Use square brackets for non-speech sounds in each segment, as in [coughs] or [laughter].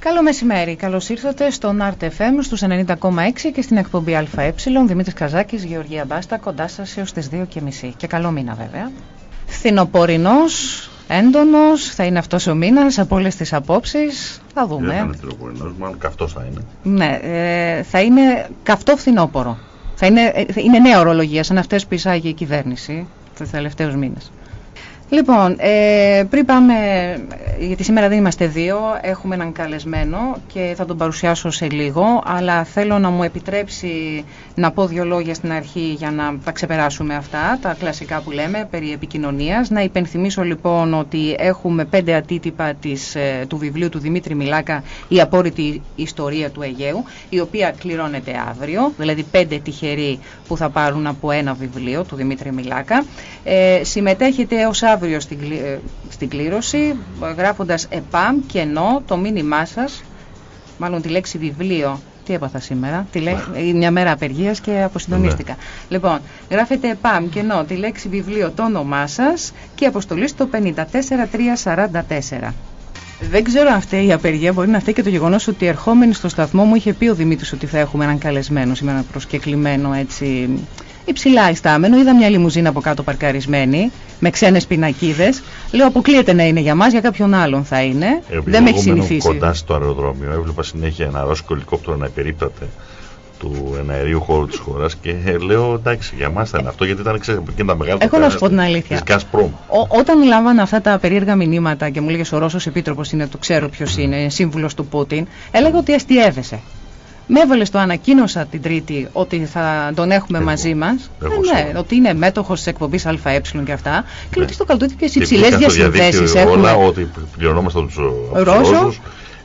Καλό μεσημέρι. Καλώς ήρθατε στο NART FM στους 90,6 και στην εκπομπή ΑΕ. Δημήτρης Καζάκης, Γεωργία Μπάστα, κοντά σας έως τις 2.30. Και καλό μήνα βέβαια. Φθινοπορεινός, έντονος, θα είναι αυτός ο μήνας από όλες τις απόψεις. Θα δούμε. Δεν θα είναι φθινοπορεινός, μάλλον καυτό θα είναι. Ναι, ε, θα είναι καυτό φθινόπορο. Θα είναι, ε, είναι νέα ορολογία, σαν αυτές που εισάγει η κυβέρνηση τους τελευταίους μήνες. Λοιπόν, ε, πριν πάμε, γιατί σήμερα δεν είμαστε δύο, έχουμε έναν καλεσμένο και θα τον παρουσιάσω σε λίγο, αλλά θέλω να μου επιτρέψει να πω δύο λόγια στην αρχή για να τα ξεπεράσουμε αυτά, τα κλασικά που λέμε, περί επικοινωνίας. Να υπενθυμίσω λοιπόν ότι έχουμε πέντε αντίτυπα της, ε, του βιβλίου του Δημήτρη Μιλάκα, «Η απόρριτη ιστορία του Αιγαίου», η οποία κληρώνεται αύριο, δηλαδή πέντε τυχεροί που θα πάρουν από ένα βιβλίο του Δημήτρη Μιλάκα. Ε, συμμετέχετε ως αύριο στην, ε, στην κλήρωση γράφοντας ΕΠΑΜ και ενώ το μήνυμά σας, μάλλον τη λέξη βιβλίο τι έπαθα σήμερα, τη λέ... μια μέρα απεργίας και αποσυντονίστηκα. Ναι. Λοιπόν, γράφετε ΕΠΑΜ και ενώ τη λέξη βιβλίο το όνομά σας και αποστολή στο 54344. Δεν ξέρω αν αυτή η απεργία μπορεί να φταίει και το γεγονός ότι ερχόμενοι στο σταθμό μου είχε πει ο Δημήτρης ότι θα έχουμε έναν καλεσμένο σήμερα, ένα προσκεκλημένο έτσι υψηλά ιστάμενο. Είδα μια λιμουζίνα από κάτω παρκαρισμένη με ξένες πινακίδες. Λέω αποκλείεται να είναι για μας, για κάποιον άλλον θα είναι. Ε, Δεν με έχει συνηθίσει. Κοντά στο αεροδρόμιο έβλεπα συνέχεια ένα ρώσικο ελικόπτερο να υπερίπταται του εναερίου χώρου της χώρας και λέω εντάξει, για μας θα είναι αυτό γιατί ήταν ξέρετε, και τα μεγάλα Έχω να σου πω την αλήθεια. όταν λάμβανα αυτά τα περίεργα μηνύματα και μου λέγε ο Ρώσος Επίτροπος είναι, το ξέρω ποιος είναι, σύμβουλος του Πούτιν, έλεγα ότι αστείευεσαι. Με έβαλε το ανακοίνωσα την Τρίτη ότι θα τον έχουμε Εγώ. μαζί μα. Ε, ναι, ότι είναι μέτοχο τη εκπομπή ΑΕ και αυτά. Και λέω ότι στο καλτούτι ποιε υψηλέ διασυνδέσει έχουμε. Όλα ότι πληρωνόμαστε του Ρώσου.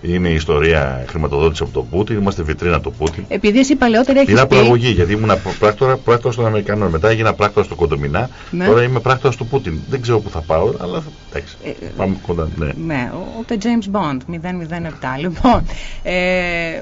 Είναι η ιστορία χρηματοδότηση από τον Πούτιν. Είμαστε βιτρίνα του Πούτιν. Επειδή εσύ παλαιότερα έχει. Είναι απαγωγή γιατί ήμουν πράκτορα, πράκτορα των Αμερικανών. Μετά έγινα πράκτορα στο Κοντομινά. Ναι. Τώρα είμαι πράκτορα του Πούτιν. Δεν ξέρω πού θα πάω, αλλά εντάξει. Ε, πάμε κοντά. Ναι, ναι ούτε James Bond 007. Λοιπόν. Ε,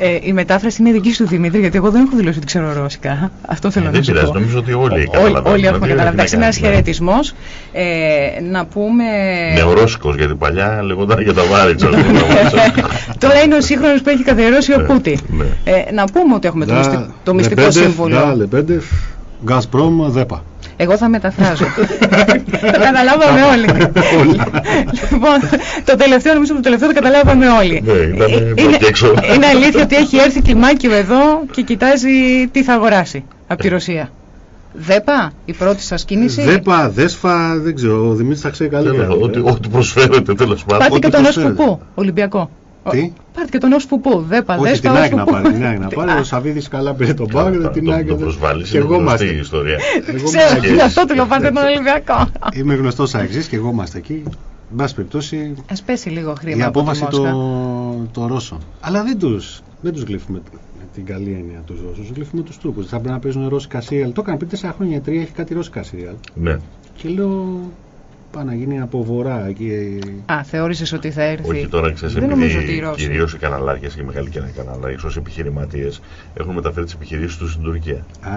Ε, η μετάφραση είναι δική σου Δημήτρη, γιατί εγώ δεν έχω δηλώσει ότι ξέρω ρώσικα. Αυτό θέλω ε, να σου πω. νομίζω ότι όλοι καταλαβαίνουν. Όλοι έχουμε καταλάβει. είναι ένας χαιρετισμός. Ε, να πούμε. Νεορώσικος, γιατί παλιά λεγόταν για τα βάρη [laughs] Τώρα είναι ο σύγχρονος που έχει καθιερώσει ο ναι, Πούτι. Ναι. Ε, να πούμε ότι έχουμε το μυστικό σύμβολο. Λεπέντεφ, Γκάσπρομ, ΔΕΠΑ. Εγώ θα μεταφράζω. [laughs] το καταλάβαμε όλοι. λοιπόν, το τελευταίο, νομίζω το τελευταίο το καταλάβαμε όλοι. Ναι, είναι αλήθεια ότι έχει έρθει κλιμάκιο εδώ και κοιτάζει τι θα αγοράσει από τη Ρωσία. ΔΕΠΑ, η πρώτη σας κίνηση; ΔΕΠΑ, ΔΕΣΦΑ, δεν ξέρω. Ο Δημήτρης θα ξέρει καλύτερα. Ό,τι προσφέρετε τέλος πάντων. Πάτε και τον Οσποπού, Ολυμπιακό. Τι; Πάρτε και τον ως που Δεν Όχι, την Άκη να πάρει. Την Άκη να πάρει. Ο Σαββίδη καλά πήρε τον πάγκο. Την Άκη. Το Και εγώ είμαστε. ιστορία. Ξέρω, γι' αυτό του πάτε τον Ολυμπιακό. Είμαι γνωστός Άξι και εγώ είμαστε εκεί. Εν πάση περιπτώσει. Α πέσει λίγο χρήμα. Η απόφαση το Ρώσο. Αλλά δεν του δεν τους γλύφουμε την καλή έννοια τους Ρώσους. Γλύφουμε τους Τούρκους. Θα πρέπει να παίζουν ρώσικα σύριαλ. Το έκανα πριν 4 χρόνια, τρία έχει κάτι ρώσικα σύριαλ. Ναι. Και λέω πάει να γίνει από βορρά. Εκεί... Α, θεώρησες ότι θα έρθει. Όχι τώρα, ξέρεις, επειδή κυρίως οι καναλάρχες και οι μεγάλοι καναλάρχες ω επιχειρηματίες έχουν μεταφέρει τις επιχειρήσεις τους στην Τουρκία. Α,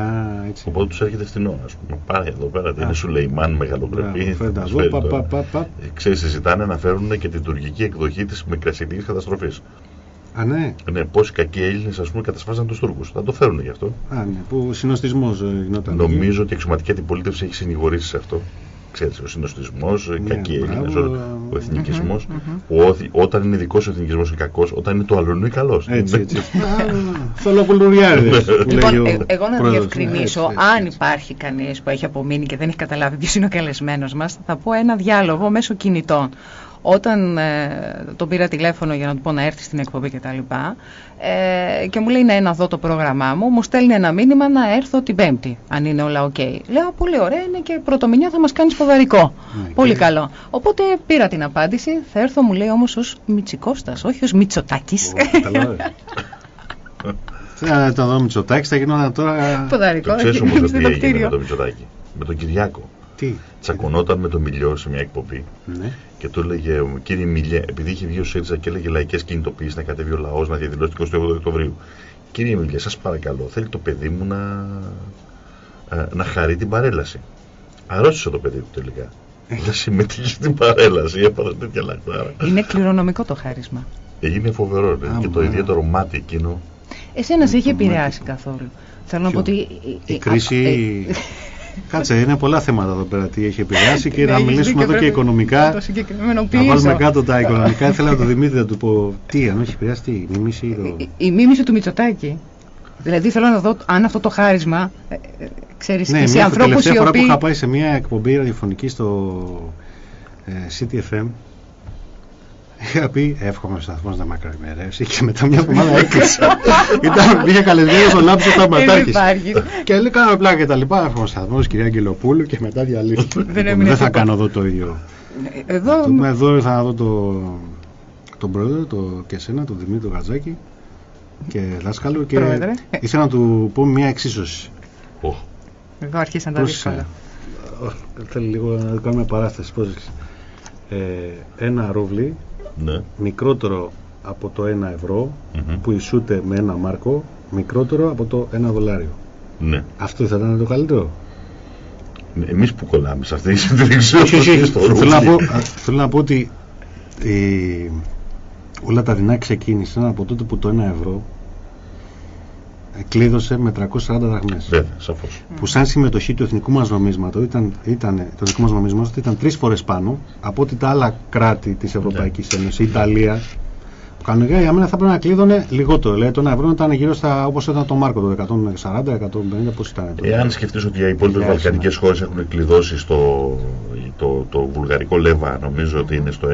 έτσι. Οπότε τους έρχεται φθηνό, ας πούμε. Πάρε εδώ πέρα, είναι Σουλεϊμάν μεγαλοπρεπή. Ξέρεις, συζητάνε να φέρουν και την τουρκική εκδοχή της μικρασιλική καταστροφής. Α, ναι. ναι πόσοι κακοί Έλληνες ας πούμε κατασφάσαν τους Τούρκους. Θα το φέρουν γι' αυτό. Α, ναι. Που συνοστισμό ε, γινόταν. Νομίζω ότι η αξιωματική αντιπολίτευση έχει συνηγορήσει σε αυτό ξέρεις, ο συνοστισμός, οι ναι, κακοί Έλληνες, ο, ο εθνικισμός, που όταν είναι δικός ο εθνικισμός είναι κακός, όταν είναι το άλλο είναι καλός. Έτσι, έτσι. [laughs] Θολοπουλουριάριδες. λοιπόν, ε, εγώ να διευκρινίσω, αν υπάρχει κανείς που έχει απομείνει και δεν έχει καταλάβει ποιος είναι ο καλεσμένος μας, θα πω ένα διάλογο μέσω κινητών. Όταν ε, τον πήρα τηλέφωνο για να του πω να έρθει στην εκπομπή κτλ. Ε, και μου λέει ναι, να δω το πρόγραμμά μου, μου στέλνει ένα μήνυμα να έρθω την Πέμπτη, αν είναι όλα OK. Okay. Λέω πολύ ωραία είναι και πρωτομηνιά θα μας κάνεις ποδαρικό. Ναι, πολύ καλό. Οπότε πήρα την απάντηση. Θα έρθω, μου λέει όμως ως Μιτσικώστα, όχι ως Μιτσοτάκη. Θα [laughs] το δω Μιτσοτάκη, θα γινόταν τώρα. Ποδαρικό, το ξέρεις όμως [laughs] τι έγινε με τον Μιτσοτάκη. Με τον Κυριάκο. Τι; Τσακωνόταν με τον Μιλιό σε μια εκπομπή. Ναι. Και του έλεγε, κύριε Μιλιέ, επειδή είχε βγει ο ΣΥΡΙΖΑ και έλεγε λαϊκές κινητοποιήσει να κατέβει ο λαός να διαδηλώσει την 28 Οκτωβρίου. Κύριε Μιλιέ, σας παρακαλώ, θέλει το παιδί μου να, ε, να χαρεί την παρέλαση. Αρρώστησε το παιδί του τελικά. Δεν συμμετείχε στην παρέλαση, έπαθα τέτοια λακτάρα. Είναι κληρονομικό το χάρισμα. Έγινε φοβερό. Ναι. και το ιδιαίτερο μάτι εκείνο. Εσένα σε είχε επηρεάσει καθόλου. Θέλω να πω ότι. Η κρίση. Κάτσε, είναι πολλά θέματα εδώ πέρα τι έχει επηρεάσει και να μιλήσουμε εδώ και οικονομικά. Να βάλουμε κάτω τα οικονομικά. Ήθελα να το Δημήτρη να του πω τι, αν έχει επηρεάσει τι, η μίμηση. Το... Η, μίμηση του Μητσοτάκη. Δηλαδή θέλω να δω αν αυτό το χάρισμα, ε, ε, ξέρεις, ναι, και σε ανθρώπους οι οποίοι... φορά που είχα πάει σε μια εκπομπή ραδιοφωνική στο ε, CTFM, Είχα πει, εύχομαι ο σταθμός να μακροημερεύσει και μετά μια εβδομάδα έκλεισα. Ήταν, είχε καλεσμένο στον Λάμπη ο Σταματάρχη. και λέει, κάναμε πλάκα και τα λοιπά. Εύχομαι ο σταθμός, κυρία Αγγελοπούλου και μετά διαλύθηκε. Δεν θα κάνω εδώ το ίδιο. Εδώ, εδώ ήρθα να δω το, τον πρόεδρο, το, και εσένα, τον Δημήτρη Γατζάκη και δάσκαλο και Πρόεδρε. ήθελα να του πω μια εξίσωση. Εδώ αρχίσαν τα δύσκολα. Θέλει λίγο να κάνουμε παράσταση. Πώς, ε, ένα ρούβλι ναι. μικρότερο από το 1 ευρώ που ισούται με ένα μάρκο μικρότερο από το 1 δολάριο. Ναι. Αυτό θα ήταν το καλύτερο. Ναι, Εμείς που κολλάμε σε αυτή τη συντηρήξη. Θέλω να πω ότι όλα τα δεινά ξεκίνησαν από τότε που το 1 ευρώ κλείδωσε με 340 δραχμές. Βέβαια, σαφώς. Που σαν συμμετοχή του εθνικού μας νομίσματος ήταν, ήταν, το εθνικό μας νομίσματος ήταν τρεις φορές πάνω από ότι τα άλλα κράτη της Ευρωπαϊκής ναι. Ένωσης, η Ιταλία, Κανονικά για μένα θα πρέπει να κλείδωνε λιγότερο. Λέει το 1 ευρώ ήταν γύρω στα όπως ήταν το Μάρκο, το 140, 150, πώς ήταν. Εάν σκεφτείς ότι οι υπόλοιπες Βαλκανικές χώρες έχουν κλειδώσει στο το, το, βουλγαρικό λέβα, νομίζω ότι είναι στο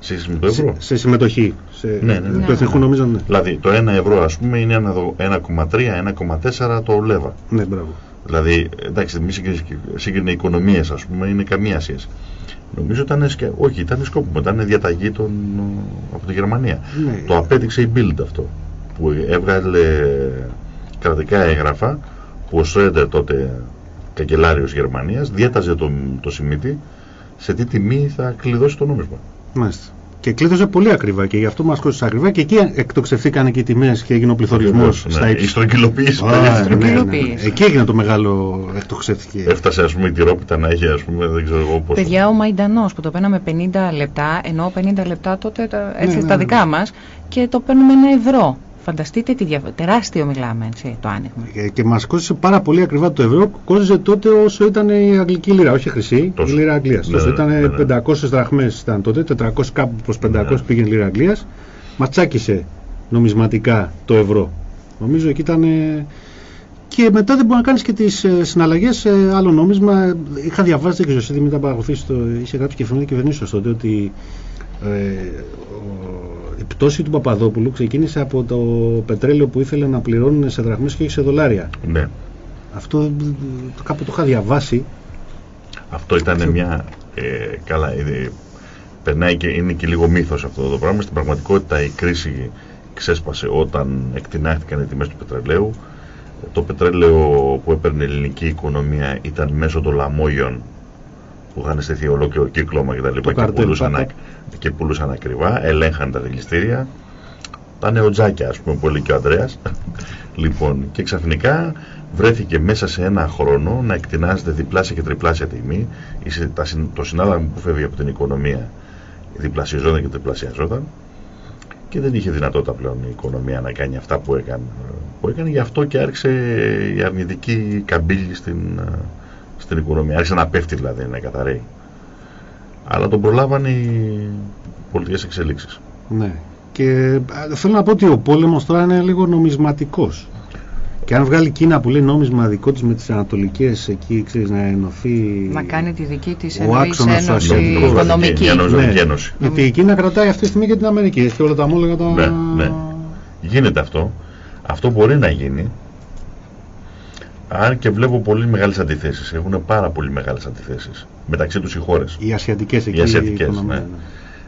1,2, 1,3. Σε, σε, σε συμμετοχή. Σε, ναι, ναι, ναι. Το εθνικό νομίζω ναι. Δηλαδή το 1 ευρώ ας πούμε είναι 1,3, 1,4 το λέβα. Ναι, μπράβο. Δηλαδή, εντάξει, μη σύγκρινε οικονομίες ας πούμε, είναι καμία σχέση. Νομίζω ήταν, όχι, ήταν σκόπιμο, ήταν διαταγή των, από τη Γερμανία. Ναι. Το απέδειξε η Bild αυτό, που έβγαλε κρατικά έγγραφα που ο Σρέντερ τότε καγκελάριος Γερμανίας διέταζε το, το Σιμίτι σε τι τιμή θα κλειδώσει το νόμισμα. Μάλιστα. Και κλείδωσε πολύ ακριβά και γι' αυτό μας κόστησε ακριβά και εκεί εκτοξευθήκαν και οι τιμές και έγινε ο πληθωρισμός ναι. στα ύψη. Η στρογγυλοποίηση. Ναι, ναι, ναι. Εκεί έγινε το μεγάλο εκτοξεύτηκε. Έφτασε ας πούμε η τυρόπιτα να έχει, ας πούμε, δεν ξέρω εγώ πώ. Παιδιά, ο Μαϊντανός που το παίρναμε 50 λεπτά, ενώ 50 λεπτά τότε τα, έτσι, ναι, τα δικά μας και το παίρνουμε ένα ευρώ. Φανταστείτε τι διαφορά. Τεράστιο μιλάμε έτσι, το άνοιγμα. Και, και μας κόστησε πάρα πολύ ακριβά το ευρώ. Κόστησε τότε όσο ήταν η αγγλική λίρα, όχι χρυσή, η λίρα Αγγλίας. Ναι, τόσο ήταν ναι, ναι. 500 δραχμές ήταν τότε, 400 κάπου προς 500 ναι. πήγαινε η λίρα Αγγλίας. Μα τσάκισε νομισματικά το ευρώ. Νομίζω εκεί ήταν. Και μετά δεν μπορεί να κάνεις και τις ε, συναλλαγές σε άλλο νόμισμα. Είχα διαβάσει, δεν ξέρω, μην τα παρακολουθήσει. Είχε γράψει και εφημερίδα κυβερνήσεως τότε ότι ε, η πτώση του Παπαδόπουλου ξεκίνησε από το πετρέλαιο που ήθελε να πληρώνουν σε δραχμές και όχι σε δολάρια. Ναι. Αυτό κάπου το είχα διαβάσει. Αυτό ήταν μια... Ε, καλά, ε, περνάει και είναι και λίγο μύθος αυτό το πράγμα. Στην πραγματικότητα η κρίση ξέσπασε όταν εκτινάχθηκαν οι τιμές του πετρελαίου. Το πετρέλαιο που έπαιρνε η ελληνική οικονομία ήταν μέσω των λαμόγιων που είχαν στεθεί ολόκληρο κύκλωμα και τα λοιπά και, πουλούσαν, και πουλούσαν ακριβά, ελέγχαν τα δηληστήρια. Τα νεοτζάκια, ας πούμε, που έλεγε και ο Ανδρέας. [laughs] λοιπόν, και ξαφνικά βρέθηκε μέσα σε ένα χρόνο να εκτινάζεται διπλάσια και τριπλάσια τιμή. Το συνάλλαγμα που φεύγει από την οικονομία διπλασιαζόταν και τριπλασιαζόταν και δεν είχε δυνατότητα πλέον η οικονομία να κάνει αυτά που έκανε. Που έκανε γι' αυτό και άρχισε η αρνητική καμπύλη στην, στην οικονομία. Άρχισε να πέφτει δηλαδή, να καταραίει. Αλλά τον προλάβανε οι πολιτικές εξελίξεις. Ναι. Και θέλω να πω ότι ο πόλεμος τώρα είναι λίγο νομισματικός. Και αν βγάλει Κίνα που λέει νόμισμα δικό της με τις ανατολικές εκεί, ξέρεις, να ενωθεί... Να κάνει τη δική της εννοής ένωση οικονομική. Ναι. Γιατί η Κίνα κρατάει αυτή τη στιγμή και την Αμερική. Έχει όλα τα μόλεγα τα... Ναι, ναι. Γίνεται αυτό. Αυτό μπορεί να γίνει αν και βλέπω πολύ μεγάλες αντιθέσεις. Έχουν πάρα πολύ μεγάλες αντιθέσεις μεταξύ τους οι χώρες. Οι ασιατικές εκεί. Οι ασιατικέ, ναι. ναι.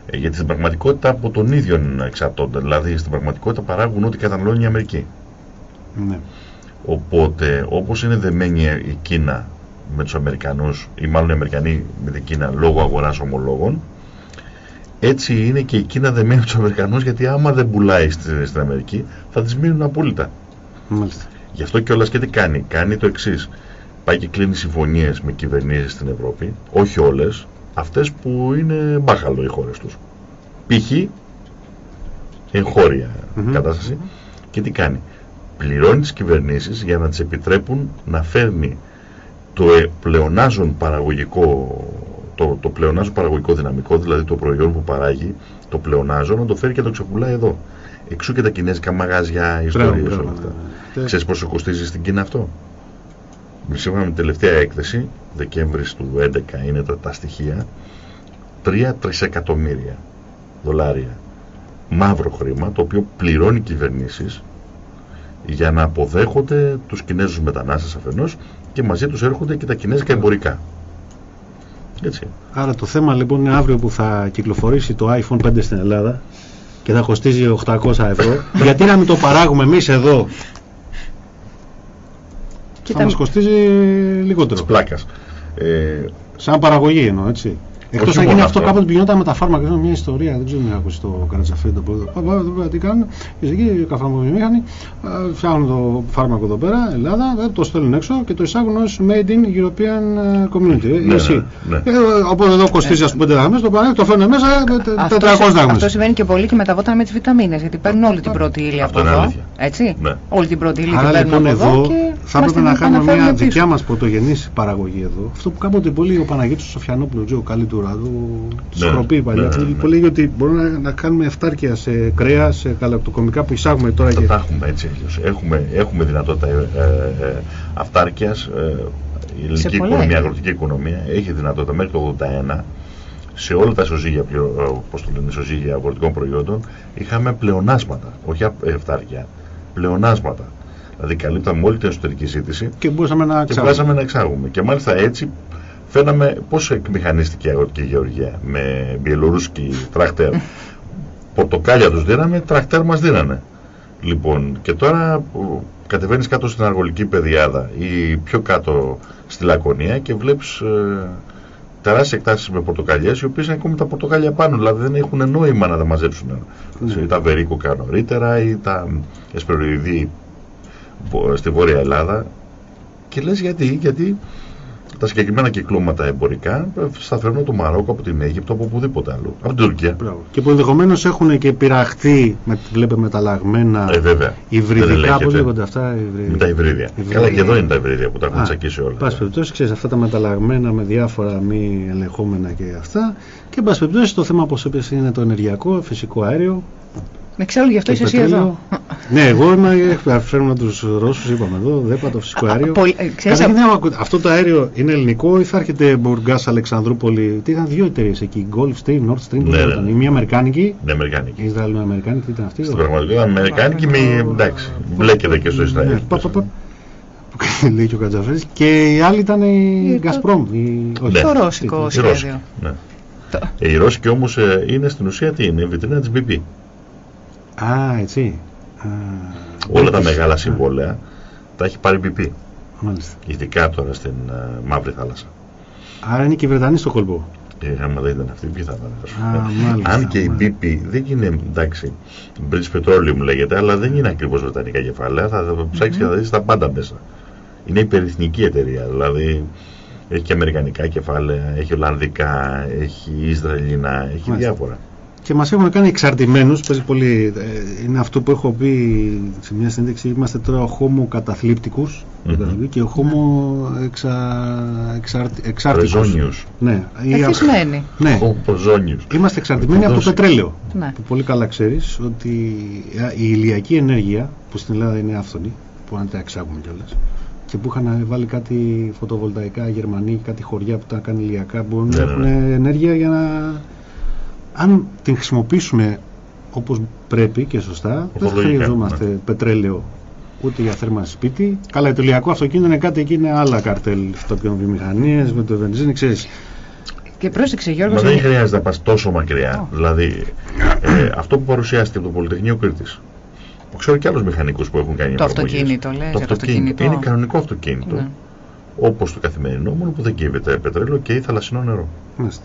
Ε, γιατί στην πραγματικότητα από τον ίδιο εξαρτώνται. Δηλαδή στην πραγματικότητα παράγουν ό,τι καταναλώνει η Αμερική. Ναι. Οπότε, όπως είναι δεμένη η Κίνα με τους Αμερικανούς ή μάλλον οι Αμερικανοί με την Κίνα λόγω αγοράς ομολόγων έτσι είναι και η Κίνα δεμένη με τους Αμερικανούς γιατί άμα δεν πουλάει στην Αμερική θα τις μείνουν απόλυτα. Μάλιστα. Γι' αυτό κιόλας και τι κάνει. Κάνει το εξής. Πάει και κλείνει συμφωνίες με κυβερνήσεις στην Ευρώπη, όχι όλες, αυτές που είναι μπάχαλο οι χώρες τους. Π.χ. εγχώρια κατάσταση και τι κάνει. Πληρώνει τις κυβερνήσεις για να τις επιτρέπουν να φέρνει το ε, πλεονάζον παραγωγικό το, το πλεονάζον παραγωγικό δυναμικό, δηλαδή το προϊόν που παράγει, το πλεονάζον, να το φέρει και το ξεπουλάει εδώ. Εξού και τα κινέζικα μαγάζια, ιστορίες όλα αυτά. Ναι. Ξέρεις πόσο κοστίζει στην Κίνα αυτό; Σύμφωνα με την τελευταία έκθεση, Δεκέμβρη του 2011 είναι τα, τα στοιχεία, 3 τρισεκατομμύρια δολάρια μαύρο χρήμα, το οποίο πληρώνει κυβερνήσεις για να αποδέχονται τους Κινέζους μετανάστες αφενός και μαζί τους έρχονται και τα κινέζικα εμπορικά. Έτσι. Άρα το θέμα λοιπόν είναι αύριο που θα κυκλοφορήσει το iPhone 5 στην Ελλάδα και θα κοστίζει 800 ευρώ. γιατί να μην το παράγουμε εμείς εδώ; Και θα μας κοστίζει λιγότερο. Της πλάκας. Ε, Σαν παραγωγή εννοώ έτσι. Εκτός αν γίνει αυτό, κάποτε πηγαίνονταν με τα φάρμακα. Είναι μια ιστορία, δεν ξέρω αν ακούσει το Καρατσαφέ το πρώτο. Τι κάνουν, εκεί οι καφαμοβιομήχανοι φτιάχνουν το φάρμακο εδώ πέρα, Ελλάδα, το στέλνουν έξω και το εισάγουν ως made in European ε, Community. Ε, ναι, εσύ. Ναι. Ε, οπότε εδώ κοστίζει ας πούμε 5 δραχμέ, το πάνε, το φέρνουν μέσα 400 δραχμέ. Αυτό συμβαίνει και πολύ και με τα βότα με τις βιταμίνες, γιατί παίρνουν όλη την πρώτη ύλη από εδώ. Έτσι. Ναι. Όλη την πρώτη ύλη την παίρνουν λοιπόν, από εδώ. Θα έπρεπε να κάνουμε μια δικιά μας πρωτογενής παραγωγή εδώ. Αυτό που κάποτε πολύ ο Παναγίτο Σοφιανόπουλος, ο καλύτερο του σκροπή ναι, παλιά. Ναι, ναι. Που λέγει ότι μπορούμε να, να κάνουμε εφτάρκεια σε κρέα, σε καλακτοκομικά που εισάγουμε τώρα. και... Τα έχουμε έτσι. Έχουμε, έχουμε δυνατότητα ε, ε, ε αυτάρκειας. Ε, η ελληνική οικονομία, η αγροτική οικονομία έχει δυνατότητα μέχρι το 81 σε όλα τα ισοζύγια, πώς το λένε, ισοζύγια αγροτικών προϊόντων είχαμε πλεονάσματα, όχι αυτάρκεια, πλεονάσματα. Δηλαδή καλύπταμε όλη την εσωτερική ζήτηση και μπορούσαμε να, και μπορούσαμε να εξάγουμε. Και μάλιστα έτσι φαίναμε πόσο εκμηχανίστηκε η αγροτική γεωργία με μπιελορούσκι τρακτέρ. Πορτοκάλια τους δίναμε, τρακτέρ μας δίνανε. Λοιπόν, και τώρα κατεβαίνεις κάτω στην αργολική πεδιάδα ή πιο κάτω στη Λακωνία και βλέπεις ε, τεράστιες εκτάσεις με πορτοκαλιές οι οποίες είναι ακόμη τα πορτοκάλια πάνω, δηλαδή δεν έχουν νόημα να τα μαζέψουν. Mm. Τα βερίκοκα νωρίτερα ή τα εσπεροειδή στη Βόρεια Ελλάδα. Και λες γιατί, γιατί τα συγκεκριμένα κυκλώματα εμπορικά σταθερώνουν το Μαρόκο από την Αίγυπτο, από οπουδήποτε άλλο. Από την Τουρκία. Και που ενδεχομένως έχουν και πειραχθεί, με, βλέπετε μεταλλαγμένα ε, βέβαια. υβριδικά. Πώς λέγονται αυτά, Με τα υβρίδια. Καλά, και εδώ είναι τα υβρίδια που τα έχουν τσακίσει όλα. Πάση περιπτώσει, ξέρεις αυτά τα μεταλλαγμένα με διάφορα μη ελεγχόμενα και αυτά. Και εν πάση περιπτώσει, το θέμα, όπως είπες, είναι το ενεργειακό, φυσικό αέριο. Εξάλλου γι' αυτό είσαι εσύ εδώ. Ναι, εγώ είμαι, φέρνω τους Ρώσους, είπαμε εδώ, ΔΕΠΑ, το φυσικό αέριο. Αυτό το αέριο είναι ελληνικό ή θα έρχεται Μπουργκάς, Αλεξανδρούπολη. Τι είχαν δύο εταιρείες εκεί, Gulf Stream, Nord Stream, ναι, ήταν. Η μία Αμερικάνικη. Ναι, Αμερικάνικη. Η Ισραηλο-Αμερικάνικη, τι ήταν αυτή. Στην πραγματικότητα Αμερικάνικη, με, εντάξει, μπλέκεται και στο Ισραήλ. Ναι, [laughs] λέει και ο Κατζαφέρη. Και η άλλη ήταν η Γκασπρόμ. Το ρώσικο σχέδιο. Η Ρώσικη όμως ε, είναι στην ουσία τι είναι, η βιτρίνα της BP. Α, έτσι. Α, Όλα τα μεγάλα συμβόλαια τα έχει πάρει BP. Μάλιστα. Ειδικά τώρα στην uh, Μαύρη Θάλασσα. Άρα είναι και οι Βρετανοί στο κολπό. Ε, άμα δεν ήταν αυτή, ποιοι θα ήταν. Αν και η BP δεν είναι εντάξει, British Petroleum λέγεται, αλλά δεν είναι ακριβώς βρετανικά κεφάλαια. Θα, θα ψάξεις mm -hmm. και θα δεις τα πάντα μέσα. Είναι υπερεθνική εταιρεία. Δηλαδή έχει και αμερικανικά κεφάλαια, έχει ολλανδικά, έχει Ισραηλινά, έχει Μάλιστα. διάφορα και μας έχουν κάνει εξαρτημένους, παίζει πολύ, ε, είναι αυτό που έχω πει σε μια συνέντευξη, είμαστε τώρα χώμο καταθλίπτικους mm -hmm. και χώμο εξα, εξάρτητους. Ναι. Εθισμένοι. Ναι. Είμαστε εξαρτημένοι από το πετρέλαιο. Ναι. Που πολύ καλά ξέρεις ότι η ηλιακή ενέργεια, που στην Ελλάδα είναι άφθονη, που αν τα εξάγουμε κιόλας, και που είχαν βάλει κάτι φωτοβολταϊκά Γερμανοί, κάτι χωριά που τα κάνει ηλιακά, μπορούν να ναι, έχουν ναι. ενέργεια για να αν την χρησιμοποιήσουμε όπως πρέπει και σωστά, δεν χρειαζόμαστε ναι. πετρέλαιο ούτε για θέρμανση σπίτι. Καλά, το ηλιακό αυτοκίνητο είναι κάτι εκεί, είναι άλλα καρτέλ βιομηχανίες, με το βενζίνη, ξέρεις. Και πρόσεξε, Γιώργος. Μα δεν χρειάζεται να πας τόσο μακριά. Δηλαδή, ε, αυτό που παρουσιάστηκε από το Πολυτεχνείο Κρήτης. Ξέρω και άλλους μηχανικούς που έχουν κάνει το αυτοκίνητο, λέει. Το αυτοκίνητο. Είναι κανονικό αυτοκίνητο. Ναι. όπως το καθημερινό, μόνο που δεν κύβεται πετρέλαιο και ή θαλασσινό νερό. Μάλιστα.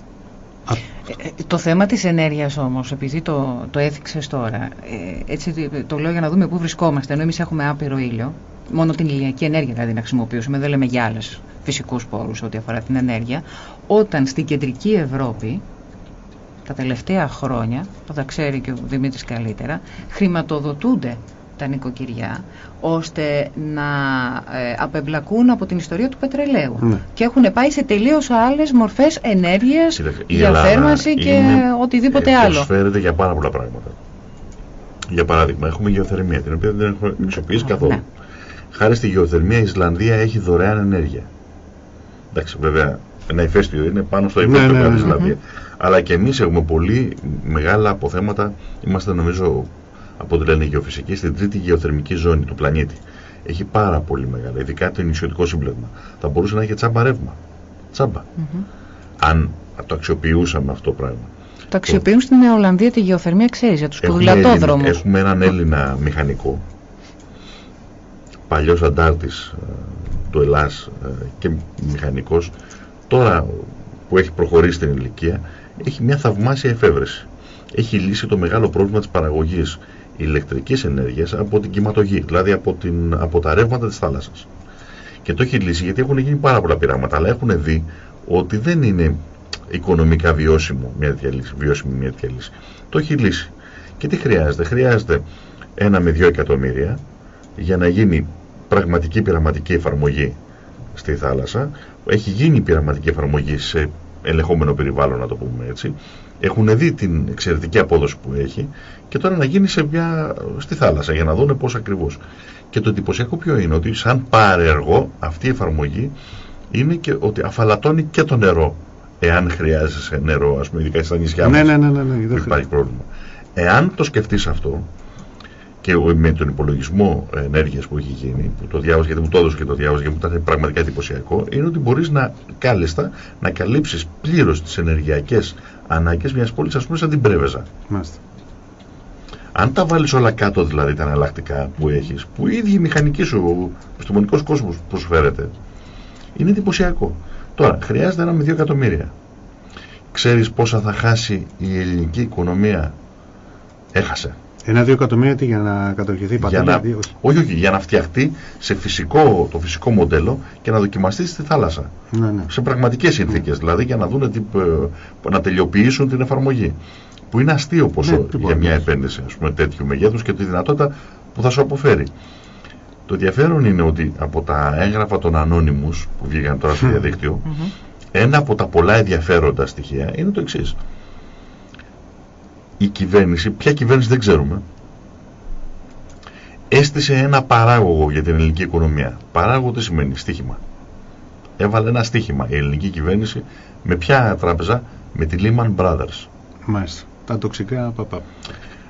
Ε, το θέμα της ενέργειας όμως, επειδή το, το έθιξες τώρα, ε, έτσι το λέω για να δούμε πού βρισκόμαστε, ενώ εμείς έχουμε άπειρο ήλιο, μόνο την ηλιακή ενέργεια δηλαδή να χρησιμοποιήσουμε, δεν λέμε για άλλες φυσικούς πόρους ό,τι αφορά την ενέργεια, όταν στην κεντρική Ευρώπη τα τελευταία χρόνια, θα τα ξέρει και ο Δημήτρης καλύτερα, χρηματοδοτούνται τα νοικοκυριά ώστε να ε, απεμπλακούν από την ιστορία του πετρελαίου ναι. και έχουν πάει σε τελείως άλλες μορφές ενέργειας για θέρμανση και οτιδήποτε άλλο. Προσφέρεται για πάρα πολλά πράγματα. Για παράδειγμα, έχουμε γεωθερμία, την οποία δεν έχουμε αξιοποιήσει ναι. καθόλου. Ναι. Χάρη στη γεωθερμία η Ισλανδία έχει δωρεάν ενέργεια. Εντάξει, βέβαια, ένα ηφαίστειο είναι πάνω στο ηφαίστειο ναι, ναι, ναι, ναι. Αλλά και εμείς έχουμε πολύ μεγάλα αποθέματα. Είμαστε, νομίζω, από ό,τι λένε οι γεωφυσικοί, στην τρίτη γεωθερμική ζώνη του πλανήτη. Έχει πάρα πολύ μεγάλα, ειδικά το νησιωτικό σύμπλεγμα. Θα μπορούσε να έχει τσάμπα ρεύμα. Τσάμπα. Αν το αξιοποιούσαμε αυτό το πράγμα. Το αξιοποιούν στην Ολλανδία τη γεωθερμία, ξέρεις, για τους ποδηλατόδρομου. Έχουμε έναν Έλληνα μηχανικό, παλιός αντάρτης ε, του Ελλάς ε, και μηχανικός, τώρα που έχει προχωρήσει στην ηλικία, έχει μια θαυμάσια εφεύρεση. Έχει λύσει το μεγάλο πρόβλημα της παραγωγής ηλεκτρικής ενέργειας από την κυματογή, δηλαδή από, την, από τα ρεύματα της θάλασσας. Και το έχει λύσει γιατί έχουν γίνει πάρα πολλά πειράματα, αλλά έχουν δει ότι δεν είναι οικονομικά βιώσιμο μια τέτοια λύση, βιώσιμη μια τέτοια λύση. Το έχει λύσει. Και τι χρειάζεται; Χρειάζεται ένα με δύο εκατομμύρια για να γίνει πραγματική πειραματική εφαρμογή στη θάλασσα. Έχει γίνει πειραματική εφαρμογή σε ελεγχόμενο περιβάλλον, να το πούμε έτσι. Έχουν δει την εξαιρετική απόδοση που έχει και τώρα να γίνει σε μια, στη θάλασσα για να δούνε πώς ακριβώς. Και το εντυπωσιακό ποιο είναι, ότι σαν παρεργό αυτή η εφαρμογή είναι και ότι αφαλατώνει και το νερό. Εάν χρειάζεσαι νερό, ας πούμε, ειδικά στα νησιά ναι, μας, ναι, ναι, ναι, ναι, υπάρχει πρόβλημα. Εάν το σκεφτείς αυτό, και με τον υπολογισμό ενέργειας που έχει γίνει, που το διάβασα γιατί μου το έδωσε και το διάβασα γιατί μου ήταν πραγματικά εντυπωσιακό, είναι ότι μπορείς να κάλλιστα να καλύψεις πλήρως τις ενεργειακές ανάγκες μιας πόλης, ας πούμε, σαν την Πρέβεζα. Μάλιστα. Αν τα βάλεις όλα κάτω, δηλαδή τα εναλλακτικά που έχεις, που οι ίδιοι οι μηχανικοί σου, ο επιστημονικός κόσμος προσφέρεται, είναι εντυπωσιακό. Τώρα, χρειάζεται ένα με δύο εκατομμύρια. Ξέρεις πόσα θα χάσει η ελληνική οικονομία; Έχασε. Ένα-δύο εκατομμύρια για να καταργηθεί η πατέντα. Όχι, όχι, για να φτιαχτεί σε φυσικό, το φυσικό μοντέλο και να δοκιμαστεί στη θάλασσα. Ναι, ναι. Σε πραγματικές συνθήκες. Δηλαδή για να δουν τι, ε, να τελειοποιήσουν την εφαρμογή. Που είναι αστείο ποσό ναι, για μια επένδυση ας πούμε, τέτοιου μεγέθους και τη δυνατότητα που θα σου αποφέρει. Το ενδιαφέρον είναι ότι από τα έγγραφα των ανώνυμου που βγήκαν τώρα στο διαδίκτυο, ένα από τα πολλά ενδιαφέροντα στοιχεία είναι το εξής η κυβέρνηση, ποια κυβέρνηση δεν ξέρουμε, έστησε ένα παράγωγο για την ελληνική οικονομία. Παράγωγο τι σημαίνει, στοίχημα. Έβαλε ένα στοίχημα η ελληνική κυβέρνηση με ποια τράπεζα, με τη Lehman Brothers. Μάλιστα. Τα τοξικά παπά.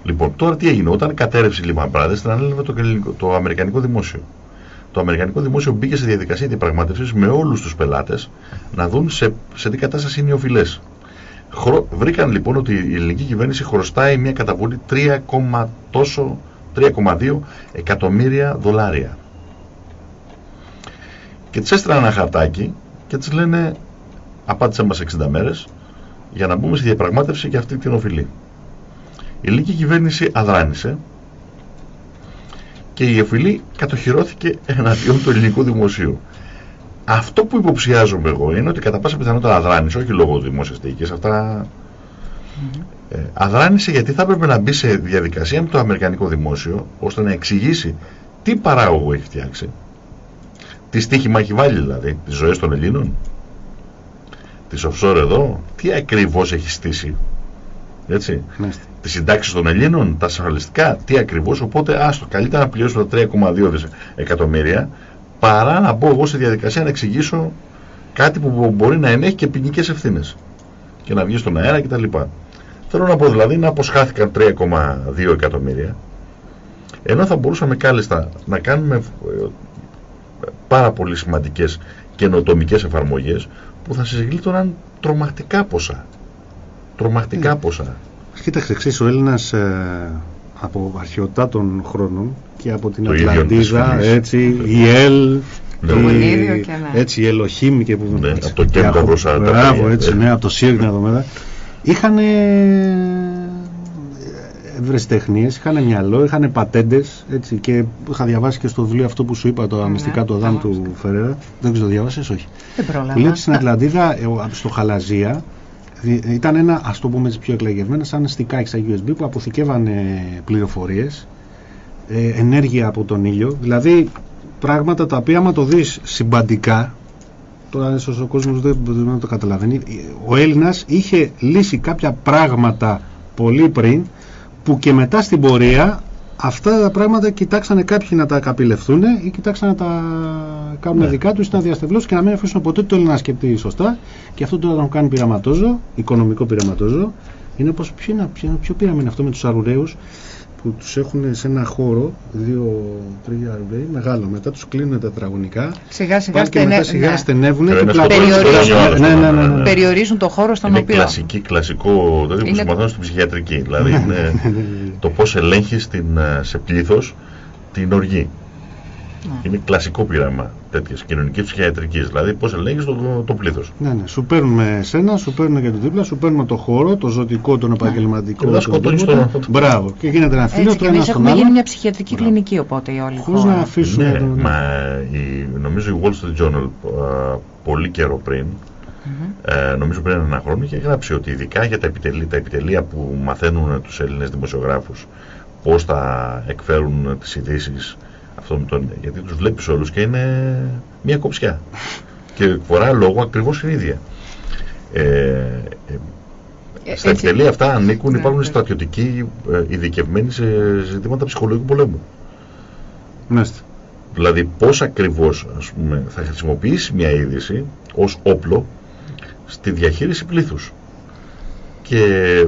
Λοιπόν, τώρα τι έγινε, όταν κατέρευσε η Lehman Brothers, την ανέλαβε το, το Αμερικανικό Δημόσιο. Το Αμερικανικό Δημόσιο μπήκε σε διαδικασία διαπραγμάτευσης με όλους τους πελάτες να δουν σε, σε τι κατάσταση είναι οι οφειλές. Βρήκαν λοιπόν ότι η ελληνική κυβέρνηση χρωστάει μια καταβολή 3,2 εκατομμύρια δολάρια. Και τις έστειλαν ένα χαρτάκι και τις λένε απάντησε μας 60 μέρες για να μπούμε στη διαπραγμάτευση για αυτή την οφειλή. Η ελληνική κυβέρνηση αδράνησε και η οφειλή κατοχυρώθηκε εναντίον του ελληνικού δημοσίου. Αυτό που υποψιάζομαι εγώ είναι ότι κατά πάσα πιθανότητα αδράνησε, όχι λόγω δημόσιας διοίκησης, αυτά. Mm ε, αδράνησε γιατί θα έπρεπε να μπει σε διαδικασία με το Αμερικανικό Δημόσιο ώστε να εξηγήσει τι παράγωγο έχει φτιάξει, τι στοίχημα έχει βάλει δηλαδή, τις ζωές των Ελλήνων, τις offshore εδώ, τι ακριβώς έχει στήσει. Έτσι. Τις συντάξεις των Ελλήνων, τα ασφαλιστικά, τι ακριβώς. Οπότε, άστο, καλύτερα να πληρώσουμε τα 3,2 εκατομμύρια παρά να μπω εγώ στη διαδικασία να εξηγήσω κάτι που μπορεί να ενέχει και ποινικές ευθύνες και να βγει στον αέρα κτλ. Θέλω να πω δηλαδή να αποσχάθηκαν 3,2 εκατομμύρια ενώ θα μπορούσαμε κάλλιστα να κάνουμε ε, πάρα πολύ σημαντικές καινοτομικές εφαρμογές που θα συζητήθηκαν τρομακτικά ποσά. Τρομακτικά mm. ποσά. Κοίταξε εξής, ο Έλληνας ε, από αρχαιοτά των χρόνων και από την Ατλαντίδα, έτσι, η ΕΛ Το γονίδιο και ναι. Έτσι, η Ελοχήμ και που. Ναι, από το κέντρο προς τα Μπράβο, έτσι, ναι, από το Σύρνα εδώ μέσα. Είχαν ευρεσιτεχνίες, είχαν μυαλό, είχαν πατέντες έτσι, και είχα διαβάσει και στο βιβλίο αυτό που σου είπα, το αμυστικά το δάμ του Φερέρα. Δεν ξέρω, το διάβασες, όχι. Δεν πρόλαβα. Λέει στην Ατλαντίδα, ε, στο Χαλαζία, ήταν ένα, ας το πούμε πιο εκλεγευμένα, σαν στικάκι στα USB που αποθηκεύανε πληροφορίες, ε, ενέργεια από τον ήλιο, δηλαδή πράγματα τα οποία άμα το δεις συμπαντικά, τώρα ίσως ο κόσμος δεν μπορεί να το καταλαβαίνει, ο Έλληνας είχε λύσει κάποια πράγματα πολύ πριν που και μετά στην πορεία αυτά τα πράγματα κοιτάξανε κάποιοι να τα καπηλευθούν ή κοιτάξανε να τα κάνουν ναι. δικά τους ή να διαστευλώσουν και να μην αφήσουν ποτέ το Έλληνα να σκεφτεί σωστά. Και αυτό τώρα να κάνει πειραματόζω, οικονομικό πειραματόζω. Είναι πως ποιο, είναι, ποιο, ποιο πείραμα είναι αυτό με τους αρουραίους; Που τους έχουν σε ένα χώρο, δύο-τρία αρουραίοι, μεγάλο. Μετά τους κλείνουν τετραγωνικά. Σιγά σιγά, και μετά σιγά ναι. στενεύουν και περιορίζουν, ναι, ναι, ναι, ναι. περιορίζουν το χώρο στον είναι οποίο. κλασική, κλασικό, δηλαδή που συμμαθαίνω στην ψυχιατρική. Δηλαδή [laughs] είναι το πώς ελέγχεις την, σε πλήθος την οργή. Είναι κλασικό πείραμα τέτοια κοινωνικής ψυχιατρικής. Δηλαδή, πώς ελέγχεις το, το πλήθος. Ναι, ναι. Σου παίρνουμε εσένα, σου παίρνουμε και το δίπλα, σου παίρνουμε το χώρο, το ζωτικό, τον επαγγελματικό. Και σκοτώνεις τον άνθρωπο. Μπράβο. Και γίνεται ένα φίλο του ένα στον άλλο. γίνει μια ψυχιατρική κλινική οπότε η όλη Χωρί να αφήσουμε. Ναι, τον... μα, η, νομίζω η Wall Street Journal πολύ καιρό πριν ε, νομίζω πριν ένα χρόνο είχε γράψει ότι ειδικά για τα επιτελεία, τα επιτελεία που μαθαίνουν τους Έλληνες δημοσιογράφους πώς θα εκφέρουν τις ειδήσεις αυτό με τον, γιατί τους βλέπεις όλους και είναι μια κοψιά και φορά λόγο ακριβώς την ίδια ε, ε, στα επιτελεία αυτά ανήκουν, ναι, υπάρχουν ναι. στρατιωτικοί ε, ειδικευμένοι σε ζητήματα ψυχολογικού πολέμου. Μάλιστα. Δηλαδή πώς ακριβώς ας πούμε, θα χρησιμοποιήσει μια είδηση ως όπλο στη διαχείριση πλήθους. Και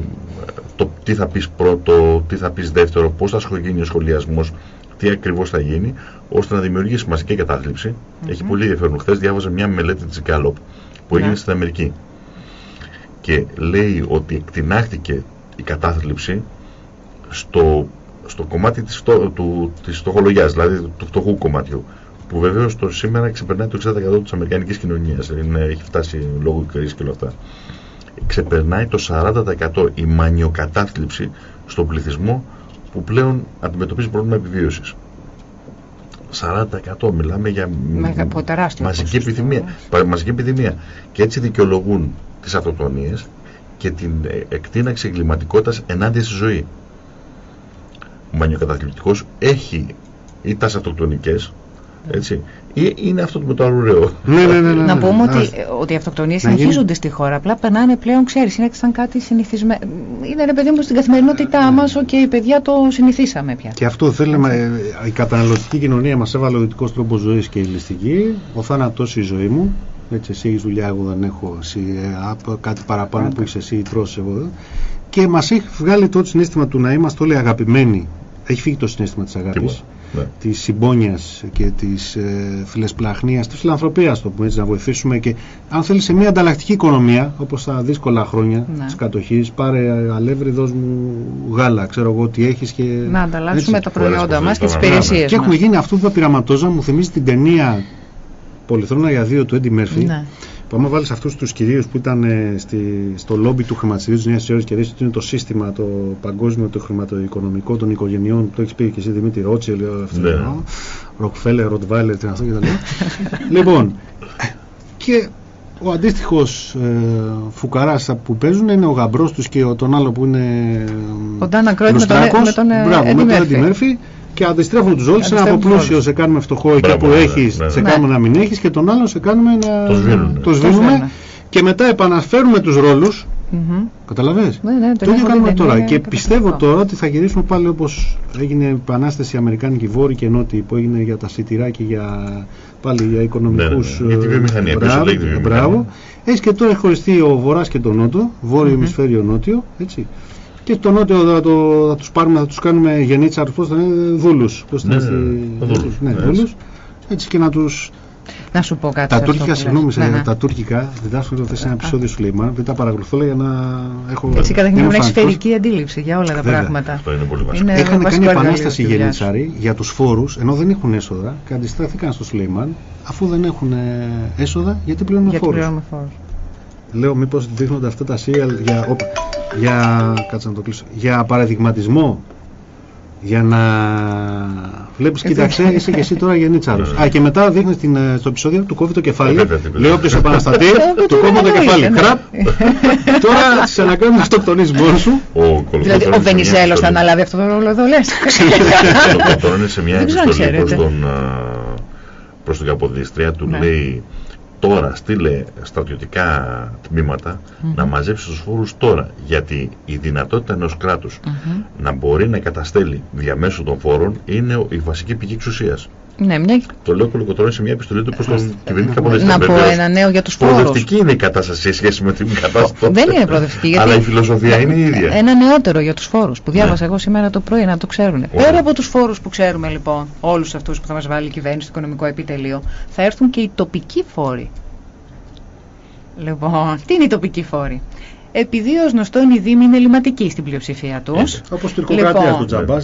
το τι θα πεις πρώτο, τι θα πεις δεύτερο, πώς θα γίνει ο σχολιασμός, τι ακριβώς θα γίνει, ώστε να δημιουργήσει μαζική κατάθλιψη. Mm-hmm. Έχει πολύ ενδιαφέρον. Χθες διάβαζα μια μελέτη της Gallup που έγινε yeah. Ναι. στην Αμερική. Και λέει ότι εκτινάχθηκε η κατάθλιψη στο, στο κομμάτι της, το, του, της στοχολογιάς, δηλαδή του φτωχού κομμάτιου, που βεβαίως το σήμερα ξεπερνάει το 60% της αμερικανικής κοινωνίας, είναι, έχει φτάσει λόγω κρίσης και όλα αυτά. Ξεπερνάει το 40% η μανιοκατάθλιψη στον πληθυσμό που πλέον αντιμετωπίζει πρόβλημα επιβίωσης. 40% μιλάμε για μαζική, επιδημία, μαζική επιδημία. Και έτσι δικαιολογούν τις αυτοκτονίες και την ε, εκτείναξη εγκληματικότητας ενάντια στη ζωή. Ο μανιοκαταθλιπτικός έχει ή τας αυτοκτονικές, έτσι, ή είναι αυτό με το αρουραίο. Ναι, ναι, ναι, ναι, να πούμε ότι, ότι οι αυτοκτονίες συνεχίζονται στη χώρα. Απλά περνάνε πλέον, ξέρεις, είναι σαν κάτι συνηθισμένο. Είναι ρε παιδί μου στην καθημερινότητά ναι. μας, και οι παιδιά το συνηθίσαμε πια. Και αυτό θέλουμε. Ε, η καταναλωτική κοινωνία μας έβαλε ο δυτικός τρόπος ζωής και η ληστική. Ο θάνατο η ζωή μου. Έτσι, εσύ έχεις δουλειά, εγώ δεν έχω. Εσύ, ε, κάτι παραπάνω που έχεις εσύ, τρώσει εγώ. Και μας έχει βγάλει το συνέστημα του να είμαστε όλοι αγαπημένοι. Έχει φύγει το συνέστημα της αγάπης ναι. της συμπόνιας και της ε, φιλεσπλαχνίας, της φιλανθρωπίας το πούμε έτσι, να βοηθήσουμε και αν θέλεις σε μια ανταλλακτική οικονομία όπως τα δύσκολα χρόνια ναι. της κατοχής πάρε αλεύρι δώσ' μου γάλα ξέρω εγώ τι έχεις και να ανταλλάξουμε έτσι. τα προϊόντα μας και τις υπηρεσίες και έχουμε γίνει αυτό που είπα πειραματόζα μου θυμίζει την ταινία Πολυθρόνα για δύο του Έντι Μέρφυ ναι. Που άμα βάλεις αυτούς τους κυρίους που ήταν ε, στη, στο λόμπι του χρηματιστηρίου της Νέας Υόρκης και δεις ότι είναι το σύστημα, το παγκόσμιο, το χρηματοοικονομικό των οικογενειών, το έχεις πει και εσύ Δημήτρη Ρότσελ, Ροκφέλερ, Ροτβάιλερ, τι αυτό κτλ. λοιπόν, και ο αντίστοιχος ε, φουκαράς που παίζουν είναι ο γαμπρός τους και ο, τον άλλο που είναι. Ο Ντάνα Κρόιτ με τον, με τον, ε, με τον Μέρφυ και αντιστρέφουν τους ρόλου. Ένα από πλούσιο σε κάνουμε φτωχό εκεί που έχεις, σε κάνουμε να μην έχεις και τον άλλο σε κάνουμε να το σβήνουμε. Και μετά επαναφέρουμε τους ρόλους. Mm-hmm. Καταλαβες; Ναι, ναι, το ίδιο κάνουμε τώρα. και πιστεύω τώρα ότι θα γυρίσουμε πάλι όπως έγινε η επανάσταση Αμερικάνικη Βόρεια και Νότια που έγινε για τα σιτηράκια, για, πάλι για οικονομικούς. Ναι, ναι, ναι. βιομηχανία. Μπράβο. Έχει και τώρα χωριστεί ο Βορράς και το Νότο, βόρειο mm-hmm. ημισφαίριο Νότιο. Έτσι και στο νότιο θα, το, θα τους πάρουμε, θα τους κάνουμε γενίτσαρους, πώς θα είναι, δούλους. Πώς ναι, ναι, δούλους, ναι, δούλους. Έτσι και να τους Να σου πω κάτι. Τα τουρκικά, συγγνώμη, ναι, ναι. τα τουρκικά διδάσκονται το σε ένα επεισόδιο σου λέει, δεν τα παρακολουθώ για να έχω. Έτσι καταρχήν να έχεις σφαιρική αντίληψη για όλα τα πράγματα. Αυτό είναι πολύ βασικό. Είχαν κάνει επανάσταση γεννητσάρι για τους φόρους, ενώ δεν έχουν έσοδα και αντιστράφηκαν στο Σουλεϊμάν, αφού δεν έχουν έσοδα, γιατί πληρώνουμε φόρους. Λέω μήπως δείχνονται αυτά τα σύριαλ για, για, κάτσε να το κλείσω, για παραδειγματισμό για να βλέπεις, κοίταξε, είσαι και εσύ τώρα γεννήτσαρος. Α, και μετά δείχνεις ε, στο επεισόδιο του κόβει το κεφάλι. Λέω όποιος επαναστατεί, του κόβω το κεφάλι. Κραπ. Τώρα σε αναγκάζει να αυτοκτονεί μόνο σου. Δηλαδή ο Βενιζέλος θα αναλάβει αυτό το ρόλο εδώ, λες. Το είναι σε μια επιστολή προς την Καποδίστρια, του ναι. λέει τώρα στείλε στρατιωτικά τμήματα να μαζέψει τους φόρους τώρα γιατί η δυνατότητα ενός κράτους να μπορεί να καταστέλει διαμέσου των φόρων είναι η βασική πηγή εξουσίας. Ναι, μια... Το λέω κολοκοτρώνει σε μια επιστολή του προς τον κυβερνήτη Καποδιστή. Να πω ένα νέο για τους φόρου. Προοδευτική είναι η κατάσταση σε σχέση με την κατάσταση. Δεν είναι προοδευτική. Γιατί... Αλλά η φιλοσοφία είναι η ίδια. Ένα νεότερο για τους φόρους που διάβασα ναι. εγώ σήμερα το πρωί να το ξέρουν. Πέρα από τους φόρους που ξέρουμε λοιπόν, όλους αυτούς που θα μας βάλει η κυβέρνηση στο οικονομικό επιτελείο, θα έρθουν και οι τοπικοί φόροι. Λοιπόν, τι είναι οι τοπικοί φόροι; Επειδή ω γνωστό η Δήμη είναι ελληματική στην πλειοψηφία τους. Όπως η τουρκοκρατία λοιπόν, του Τζαμπάζ.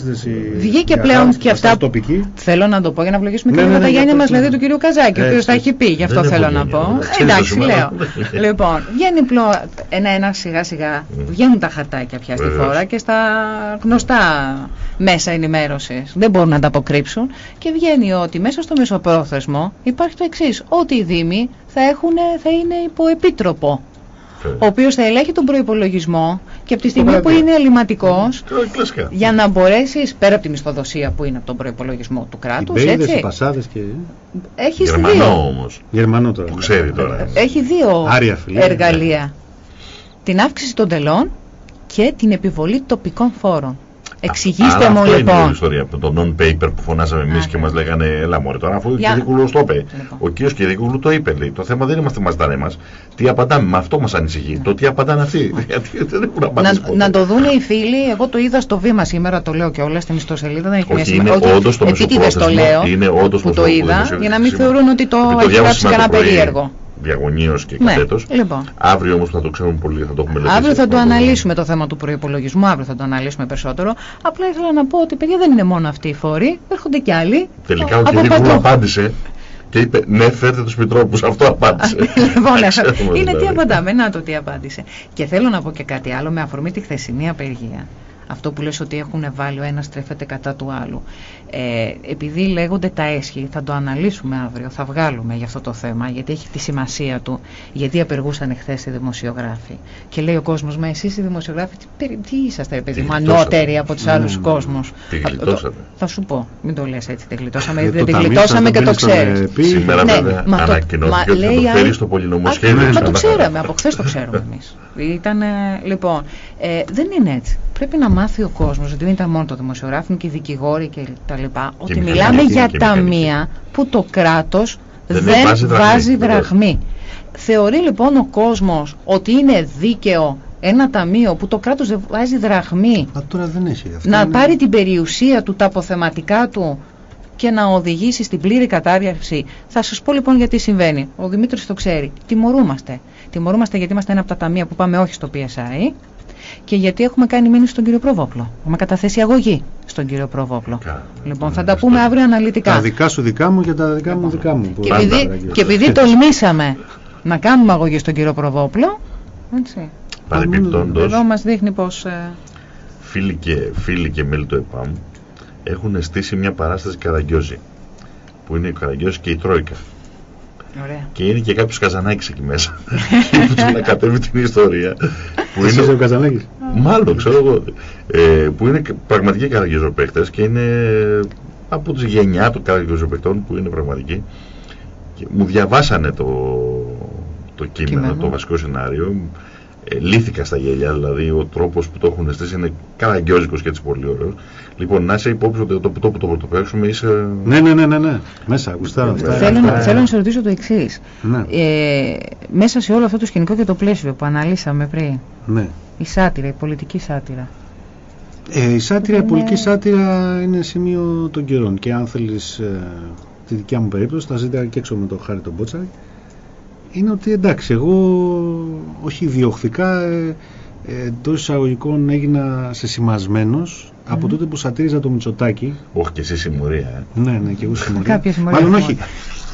Βγήκε πλέον και αυτά. Τοπική. Θέλω να το πω για να βλογίσουμε ναι, και ναι, ναι, τα γένεια μας, δηλαδή του κ. Καζάκη, ο οποίος τα έχει πει, γι' αυτό θέλω να πω. Εντάξει, λέω. λοιπόν, βγαίνει πλέον ένα-ένα σιγά-σιγά, βγαίνουν τα χαρτάκια πια στη χώρα και στα γνωστά μέσα ενημέρωσης. Δεν μπορούν να τα αποκρύψουν. Και βγαίνει ότι μέσα στο μεσοπρόθεσμο υπάρχει το εξής, ότι οι Δήμοι θα, έχουν, θα είναι υποεπίτροπο ο οποίος θα ελέγχει τον προπολογισμό και από τη στιγμή που είναι ελληματικός, για να μπορέσει πέρα από τη μισθοδοσία που είναι από τον προπολογισμό του κράτους. Οι πασάδες και. Έχεις δύο. όμως. Γερμανό τώρα. Που ξέρει τώρα. Έχει δύο εργαλεία. Την αύξηση των τελών και την επιβολή τοπικών φόρων. Εξηγήστε μου αυτό λοιπόν. Είναι η ιστορία από το non-paper που φωνάζαμε εμείς και μας λέγανε Ελά, Μωρέ, τώρα αφού ο Κυριακούλο το είπε. Λοιπόν. Ο κύριος Κυριακούλου το είπε. Λέει. Το θέμα δεν είμαστε μα τα μα. Τι απαντάμε, με αυτό μας ανησυχεί. Ναι. Το τι απαντάνε αυτοί. [laughs] Γιατί δεν έχουν απαντήσει. Να, να το δουν οι φίλοι, εγώ το είδα στο βήμα σήμερα, το λέω και όλα στην ιστοσελίδα. Δεν έχει μια σημασία. Επίτηδε το λέω. Είναι που το είδα για να μην θεωρούν ότι το έχει γράψει κανένα περίεργο διαγωνίως και ναι, Λοιπόν. Αύριο όμως θα το ξέρουμε πολύ, θα το έχουμε μελετήσει. Αύριο θα το αναλύσουμε το θέμα του προϋπολογισμού, αύριο θα το αναλύσουμε περισσότερο. Απλά ήθελα να πω ότι παιδιά δεν είναι μόνο αυτοί οι φόροι, έρχονται κι άλλοι. Τελικά ο κ. απάντησε και είπε ναι φέρτε τους Μητρόπους, αυτό απάντησε. [laughs] λοιπόν, [laughs] είναι τι δηλαδή. απαντάμε, να το τι απάντησε. Και θέλω να πω και κάτι άλλο με αφορμή τη χθεσινή απεργία αυτό που λες ότι έχουν βάλει ο ένας στρέφεται κατά του άλλου. Ε, επειδή λέγονται τα έσχη, θα το αναλύσουμε αύριο, θα βγάλουμε για αυτό το θέμα, γιατί έχει τη σημασία του, γιατί απεργούσαν εχθές οι δημοσιογράφοι. Και λέει ο κόσμος, μα εσείς οι δημοσιογράφοι, τι, τι είσαστε, παιδί μου, ανώτεροι από τους mm, άλλους κόσμους. Τι γλιτώσατε. Θα σου πω, μην το λες έτσι, δεν γλιτώσαμε, ε, δεν τη γλιτώσαμε και το ξέρεις. Σήμερα ναι, βέβαια ανακοινώθηκε ότι θα το φέρεις στο πολυνομοσχέδιο. Μα το ξέραμε, από χθες το ξέρουμε εμείς. Ήταν, λοιπόν, ε, δεν είναι έτσι. Πρέπει να μάθει ο κόσμος, ότι δεν ήταν μόνο το δημοσιογράφο, και οι δικηγόροι και τα λοιπά, ότι μιλάμε για ταμεία που το κράτος δεν, δεν βάζει δραχμή. Θεωρεί λοιπόν ο κόσμος ότι είναι δίκαιο ένα ταμείο που το κράτος δεν βάζει δραχμή τώρα δεν έχει. να πάρει την περιουσία του, τα αποθεματικά του και να οδηγήσει στην πλήρη κατάρρευση. Θα σας πω λοιπόν γιατί συμβαίνει. Ο Δημήτρης το ξέρει. Τιμωρούμαστε. Τιμωρούμαστε γιατί είμαστε ένα από τα ταμεία που πάμε όχι στο PSI και γιατί έχουμε κάνει μήνυση στον κύριο Προβόπλο. Έχουμε καταθέσει αγωγή στον κύριο Προβόπλο. Λοιπόν, θα τα πούμε αύριο αναλυτικά. Τα δικά σου δικά μου και τα δικά μου δικά μου. Και επειδή, και επειδή τολμήσαμε να κάνουμε αγωγή στον κύριο Προβόπλο, έτσι. Εδώ μας δείχνει πως... Ε... Φίλοι, και, φίλοι και μέλη του ΕΠΑΜ έχουν στήσει μια παράσταση Καραγκιόζη που είναι η Καραγκιόζης και η Τρόικα. Ωραία. Και είναι και κάποιος Καζανάκης εκεί μέσα. που να κατέβει την ιστορία. που είναι ο Καζανάκης; Μάλλον, ξέρω εγώ. Ε, που είναι πραγματικοί καραγκιόζοπαίχτε και είναι από τη γενιά των καραγκιόζοπαίχτων που είναι πραγματικοί. Και μου διαβάσανε το, το κείμενο, το βασικό σενάριο ε, λύθηκα στα γέλια, δηλαδή ο τρόπος που το έχουν στήσει είναι καραγκιόζικος και έτσι πολύ ωραίος. Λοιπόν, να είσαι υπόψη ότι το, το που το πρωτοπαίξουμε είσαι. Ναι, ναι, ναι, ναι, ναι. Μέσα, γουστά. Ναι, θέλω, να, θέλω να σε ρωτήσω το εξής. Ναι. Ε, μέσα σε όλο αυτό το σκηνικό και το πλαίσιο που αναλύσαμε πριν. Ναι. Η σάτυρα, η πολιτική σάτυρα. Ε, η σάτυρα, η πολιτική σάτυρα είναι σημείο των καιρών και αν θέλεις. Ε, τη δικιά μου περίπτωση, τα ζήτηκα και έξω με το χάρη τον Μπότσαρη, είναι ότι εντάξει, εγώ όχι διωχθικά ε, εντός εισαγωγικών έγινα σεσημασμένος mm. από τότε που σατήριζα το Μητσοτάκι. Όχι και εσύ συμμορία. Ε. Ναι, ναι, και εγώ συμμορία. Μάλλον όχι.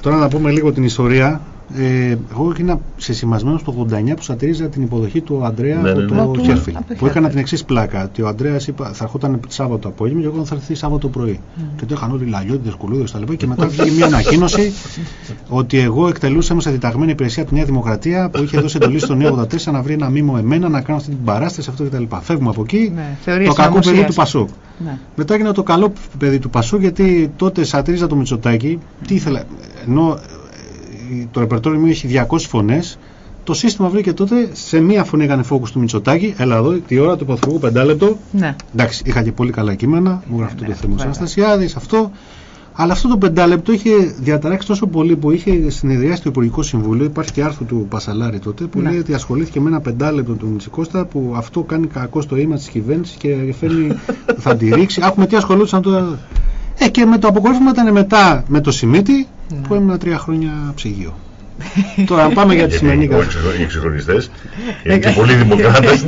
Τώρα να πούμε λίγο την ιστορία ε, εγώ έγινα σεσημασμένος το 89 που σατηρίζα την υποδοχή του Αντρέα ναι, από ναι, το Χέρφιλ. Που έκανα την εξής πλάκα. Ότι ο Αντρέας θα ερχόταν Σάββατο απόγευμα και εγώ θα έρθει Σάββατο πρωί. Mm. Και το είχαν όλοι λαγιώτε, κουλούδες κτλ. Και μετά βγήκε μια ανακοίνωση ότι εγώ εκτελούσα σε διταγμένη υπηρεσία από τη Νέα Δημοκρατία που είχε δώσει εντολή στον 84 να βρει ένα μήμο εμένα να κάνω αυτή την παράσταση αυτό κτλ. Φεύγουμε από εκεί. Ναι, το κακό παιδί του Πασού. Ναι. Μετά έγινε το καλό παιδί του Πασού γιατί τότε σατήριζα το Μητσοτάκι. Τι ήθελα. Ενώ το ρεπερτόριο μου έχει 200 φωνές το σύστημα βρήκε τότε σε μία φωνή έκανε focus του Μητσοτάκη. Έλα εδώ, τη ώρα του Πρωθυπουργού, πεντάλεπτο. Ναι. Εντάξει, είχα και πολύ καλά κείμενα. Μου γράφει ναι, το θέμα Αναστασιάδης, αυτό. Αλλά αυτό το πεντάλεπτο είχε διαταράξει τόσο πολύ που είχε συνεδριάσει το Υπουργικό Συμβούλιο. Υπάρχει και άρθρο του Πασαλάρη τότε που ναι. λέει ότι ασχολήθηκε με ένα πεντάλεπτο του Μητσικώστα που αυτό κάνει κακό στο αίμα της κυβέρνησης και φέρνει, θα τη ρίξει. Άκουμε τι ασχολούνταν τώρα. Ε, και με το αποκορύφωμα ήταν μετά με το Σιμίτι ναι. που έμεινα τρία χρόνια ψυγείο. Τώρα πάμε για τη σημερινή κατάσταση. Οι εξυγχρονιστέ είναι και πολλοί δημοκράτε.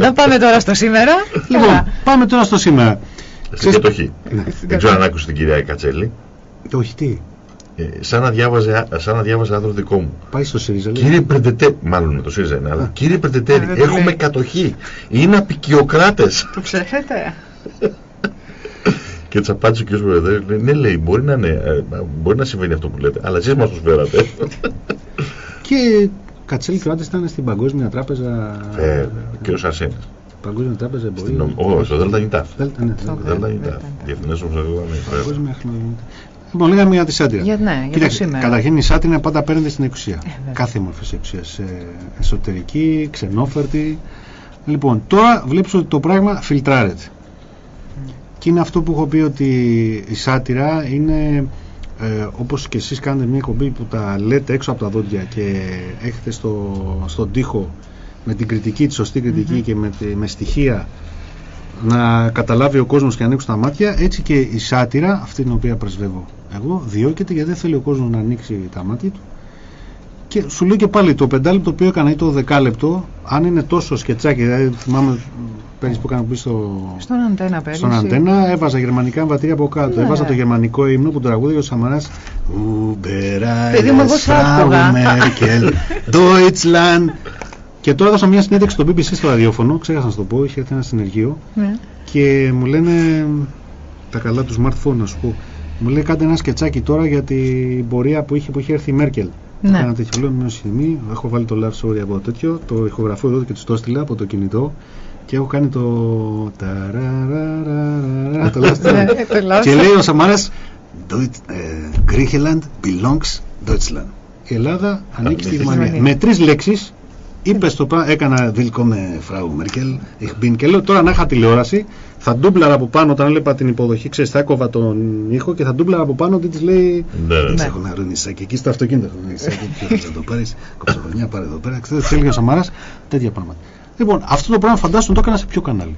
Να πάμε τώρα στο σήμερα. Λοιπόν, πάμε τώρα στο σήμερα. Στην κατοχή. Ναι. Δεν ξέρω αν άκουσε την κυρία Κατσέλη. Όχι, τι. Ε, σαν να διάβαζε, σαν να διάβαζε άντρο δικό μου. Πάει στο ΣΥΡΙΖΑ. Κύριε Πρεντετέρη, μάλλον με το ΣΥΡΙΖΑ είναι, αλλά κύριε Πρεντετέρη, έχουμε κατοχή. Είναι απεικιοκράτε. Το ξέρετε. Και τη απάντησε ο κ. Προεδρεύη, ναι, λέει, μπορεί να, είναι, ε, μπορεί να συμβαίνει αυτό που λέτε, αλλά εσείς μας το φέρατε. [laughs] και Κατσέλη Κροάτης ήταν στην Παγκόσμια Τράπεζα. Ε, ο κ. Αρσένης. Παγκόσμια Τράπεζα Εμπορίου. Όχι, στο Δέλτα Νιτάφ. Δέλτα Νιτάφ. Διεθνές Παγκόσμια Λοιπόν, λέγαμε για της σάτυρα. Για, ναι, για σήμερα. Καταρχήν η σάτυρα πάντα παίρνεται στην εξουσία. Ε, Κάθε μορφής εξουσίας. Ε, εσωτερική, ξενόφερτη. Λοιπόν, τώρα βλέπεις ότι το πράγμα φιλτράρεται. Και είναι αυτό που έχω πει ότι η σάτυρα είναι ε, όπως και εσείς κάνετε μια κομπή που τα λέτε έξω από τα δόντια και έχετε στο, στον τοίχο με την κριτική, τη σωστή και με, με στοιχεία να καταλάβει ο κόσμος και να ανοίξει τα μάτια έτσι και η σάτυρα αυτή την οποία πρεσβεύω εγώ διώκεται γιατί δεν θέλει ο κόσμος να ανοίξει τα μάτια του. Και σου λέει και πάλι το πεντάλεπτο που έκανα ή το δεκάλεπτο αν είναι τόσο σκετσάκι δηλαδή θυμάμαι πέρυσι που έκανα πει στο... Στον αντένα πέρυσι. Στον αντένα έβαζα γερμανικά εμβατήρια από κάτω. Ναι. Έβαζα το γερμανικό ύμνο που τραγούδι ο Σαμαράς Παιδί μου εγώ Μέρκελ, Deutschland και τώρα έδωσα μια συνέντευξη στο BBC στο ραδιόφωνο, ξέχασα να σου το πω, είχε έρθει ένα συνεργείο ναι. και μου λένε τα καλά του smartphone να σου πω. Μου λέει κάντε ένα σκετσάκι τώρα για την πορεία που είχε, που είχε έρθει η Μέρκελ. Ναι. Ένα τέτοιο λέω μια στιγμή, έχω βάλει το love story από τέτοιο, το ηχογραφώ εδώ και του το έστειλα από το κινητό και έχω κάνει το. Το Και λέει ο Σαμάρας Griechenland belongs Deutschland. Η Ελλάδα ανήκει στη Γερμανία. Με τρει λέξει είπε το πράγμα, έκανα με Φράου Μέρκελ, ich bin και λέω τώρα να είχα τηλεόραση, θα ντούμπλαρα από πάνω όταν έβλεπα την υποδοχή, ξέρει, θα έκοβα τον ήχο και θα ντούμπλαρα από πάνω ότι τη λέει. Ναι, έχω ένα ρονισάκι εκεί στο αυτοκίνητο. Έχω ένα ρονισάκι, θα το πάρει, κοψοχρονιά, πάρε εδώ πέρα. Ξέρετε, έλεγε ο Σαμάρα, τέτοια πράγματα. Λοιπόν, αυτό το πράγμα φαντάζομαι το έκανα σε ποιο κανάλι.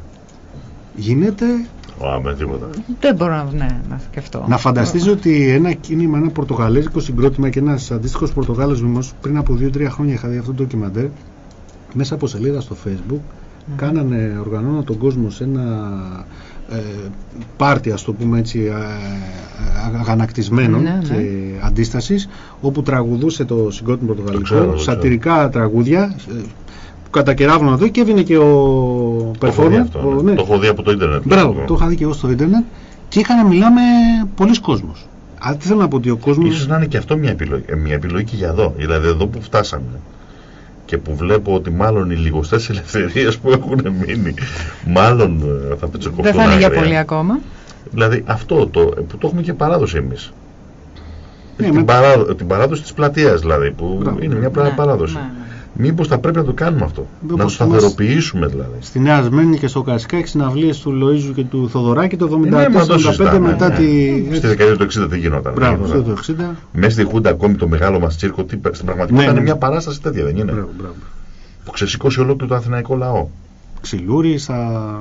Γίνεται. Άμε, τίποτα. Δεν μπορώ να, ναι, να σκεφτώ. Να φανταστείς ότι ένα κίνημα, ένα πορτογαλέζικο συγκρότημα και ένας αντίστοιχος Πορτογάλος μήμο πριν από 2-3 χρόνια είχα δει αυτό το ντοκιμαντέρ μέσα από σελίδα στο facebook mm. κάνανε, οργανώναν τον κόσμο σε ένα ε, πάρτι ας το πούμε έτσι ε, αγανακτισμένο ναι, ναι. και αντίστασης όπου τραγουδούσε το συγκρότημα πορτογαλικό σατυρικά τραγούδια ε, που κατακεράβουν εδώ και έβγαινε και ο performer. Το, ναι. το έχω δει από το ίντερνετ. Μπράβο, το είχα δει και εγώ στο ίντερνετ και είχαν μιλάμε πολλοί κόσμος. Αλλά τι θέλω να πω ότι ο κόσμος... Ίσως να είναι και αυτό μια επιλογή, ε, μια επιλογή και για εδώ. Δηλαδή εδώ που φτάσαμε και που βλέπω ότι μάλλον οι λιγοστές ελευθερίες που έχουν μείνει μάλλον ε, θα πετσοκοπούν Δεν θα είναι για πολύ ακόμα. Δηλαδή αυτό το, που το έχουμε και παράδοση εμείς. Ναι, την, παράδο, την παράδοση της πλατείας δηλαδή που είναι μια ναι, παράδοση. Ναι, ναι. Μήπως θα πρέπει να το κάνουμε αυτό. Μήπως να το σταθεροποιήσουμε δηλαδή. Στη Νέα Σμένη και στο Κασικά έχει συναυλίες του Λοίζου και του Θοδωράκη το 1975 ναι, μετά ναι. τη. Στη δεκαετία του 60 δεν γινόταν. Μπράβο, το 60. Μέσα στη Χούντα ακόμη το μεγάλο μας τσίρκο, στην πραγματικότητα ναι, είναι ναι. μια παράσταση τέτοια, δεν είναι; Μπράβο, μπράβο. Που ξεσηκώσει ολόκληρο το αθηναϊκό λαό. Ξυλούρι, στα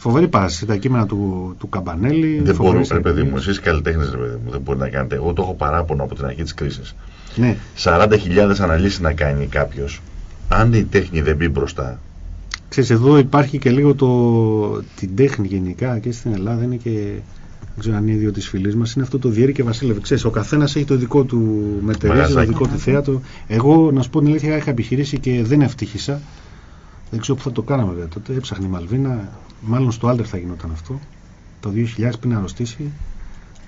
Φοβερή πάση, τα κείμενα του, του Καμπανέλη. Δεν μπορούν, ρε παιδί μου, εσείς καλλιτέχνες, ρε παιδί μου, δεν μπορεί να κάνετε. Εγώ το έχω παράπονο από την αρχή της κρίσης. Ναι. 40.000 αναλύσεις να κάνει κάποιος. Αν η τέχνη δεν μπει μπροστά. Ξέρεις, εδώ υπάρχει και λίγο το, την τέχνη γενικά και στην Ελλάδα είναι και δεν ξέρω αν είναι ίδιο της φίλη μας, είναι αυτό το Διέρη και Βασίλευε. Ξέρεις, ο καθένας έχει το δικό του μετερίζει, το δικό του θέατρο. Εγώ, να σου πω την αλήθεια, είχα επιχειρήσει και δεν ευτύχησα. Δεν ξέρω πού θα το κάναμε βέβαια τότε. Έψαχνε η Μαλβίνα, μάλλον στο Άλτερ θα γινόταν αυτό. Το 2000 πριν αρρωστήσει.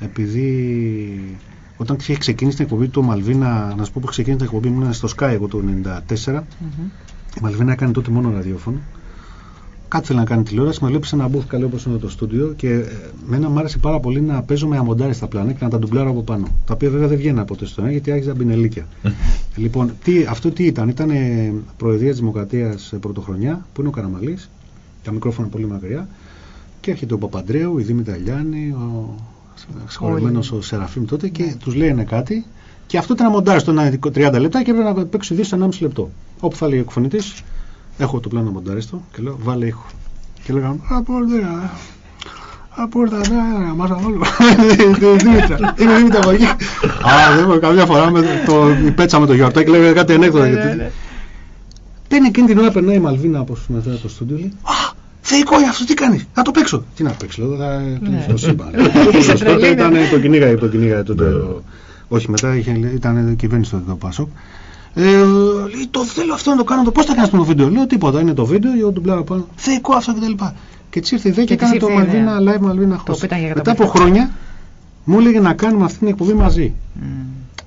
Επειδή όταν είχε ξεκινήσει την εκπομπή του Μαλβίνα, να σου πω που ξεκίνησε την εκπομπή μου, ήμουν στο Sky εγώ το 1994. Η Μαλβίνα έκανε τότε μόνο ραδιόφωνο. Κάτι θέλει να κάνει τηλεόραση, με σε ένα μπουφ καλό όπω είναι το στούντιο και ε, μένα μου άρεσε πάρα πολύ να παίζω με αμοντάρι στα πλάνα και να τα ντουμπλάρω από πάνω. Τα οποία βέβαια δεν βγαίνουν από το στόμα γιατί άρχιζαν μπινελίκια. λοιπόν, τι, αυτό τι ήταν, ήταν Προεδρία της Δημοκρατίας ε, Πρωτοχρονιά που είναι ο Καραμαλής, τα μικρόφωνα πολύ μακριά και έρχεται ο Παπαντρέου, η Δήμητρα Λιάννη, ο συγχωρημένο ο Σεραφείμ τότε και ναι. τους λένε κάτι και αυτό ήταν μοντάρι στο 30 λεπτά και έπρεπε να παίξει 2 1,5 λεπτό. Όπου θα λέει ο εκφωνητής, έχω το πλάνο μοντάριστο και λέω βάλε ήχο. Και λέγαμε Απόρτα, απόρτα, ναι, μα όλο. Δήμητρα, [laughs] είναι Δήμητρα από εκεί. Α, δεν έχω καμιά φορά με το πέτσα με το γιορτάκι, λέγανε κάτι ανέκδοτο. Δεν ναι, ναι. εκείνη την ώρα περνάει η Μαλβίνα από το στούντιο, λέει Α, Θεϊκό αυτό τι κάνεις, να το παίξω. Τι να παίξω, λέω, θα το σύμπαν. [laughs] Τότε ήταν το κυνήγα, το κυνήγα τότε. Όχι, μετά ήταν κυβέρνηση τότε το Πασόκ. Ε, λέει, το θέλω αυτό να το κάνω. Πώς θα κάνεις το βίντεο; Λέω τίποτα. Είναι το βίντεο, εγώ του πλάω πάνω. Θεϊκό αυτό κτλ. Και έτσι ήρθε η ΔΕ και έκανε το Μαλβίνα Live Μαλβίνα Host. Μετά από χρόνια μου έλεγε να κάνουμε αυτή την εκπομπή μαζί. Mm.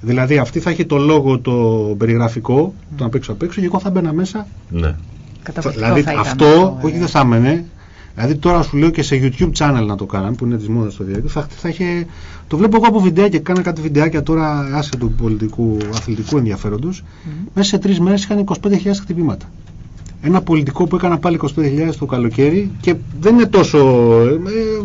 Δηλαδή αυτή θα έχει το λόγο το περιγραφικό, mm. το να παίξω απ' έξω και εγώ θα μπαίνα μέσα. Ναι. Δηλαδή αυτό, όχι δεν θα έμενε. Δηλαδή τώρα σου λέω και σε YouTube channel να το κάναμε που είναι της μόδας στο διαδίκτυο. Θα, θα είχε, το βλέπω εγώ από βιντεάκια. Κάνα κάτι βιντεάκια τώρα άσχετο του πολιτικού αθλητικού ενδιαφέροντος. Mm. Μέσα σε τρεις μέρες είχαν 25.000 χτυπήματα ένα πολιτικό που έκανα πάλι 25.000 το καλοκαίρι και δεν είναι τόσο. Ε,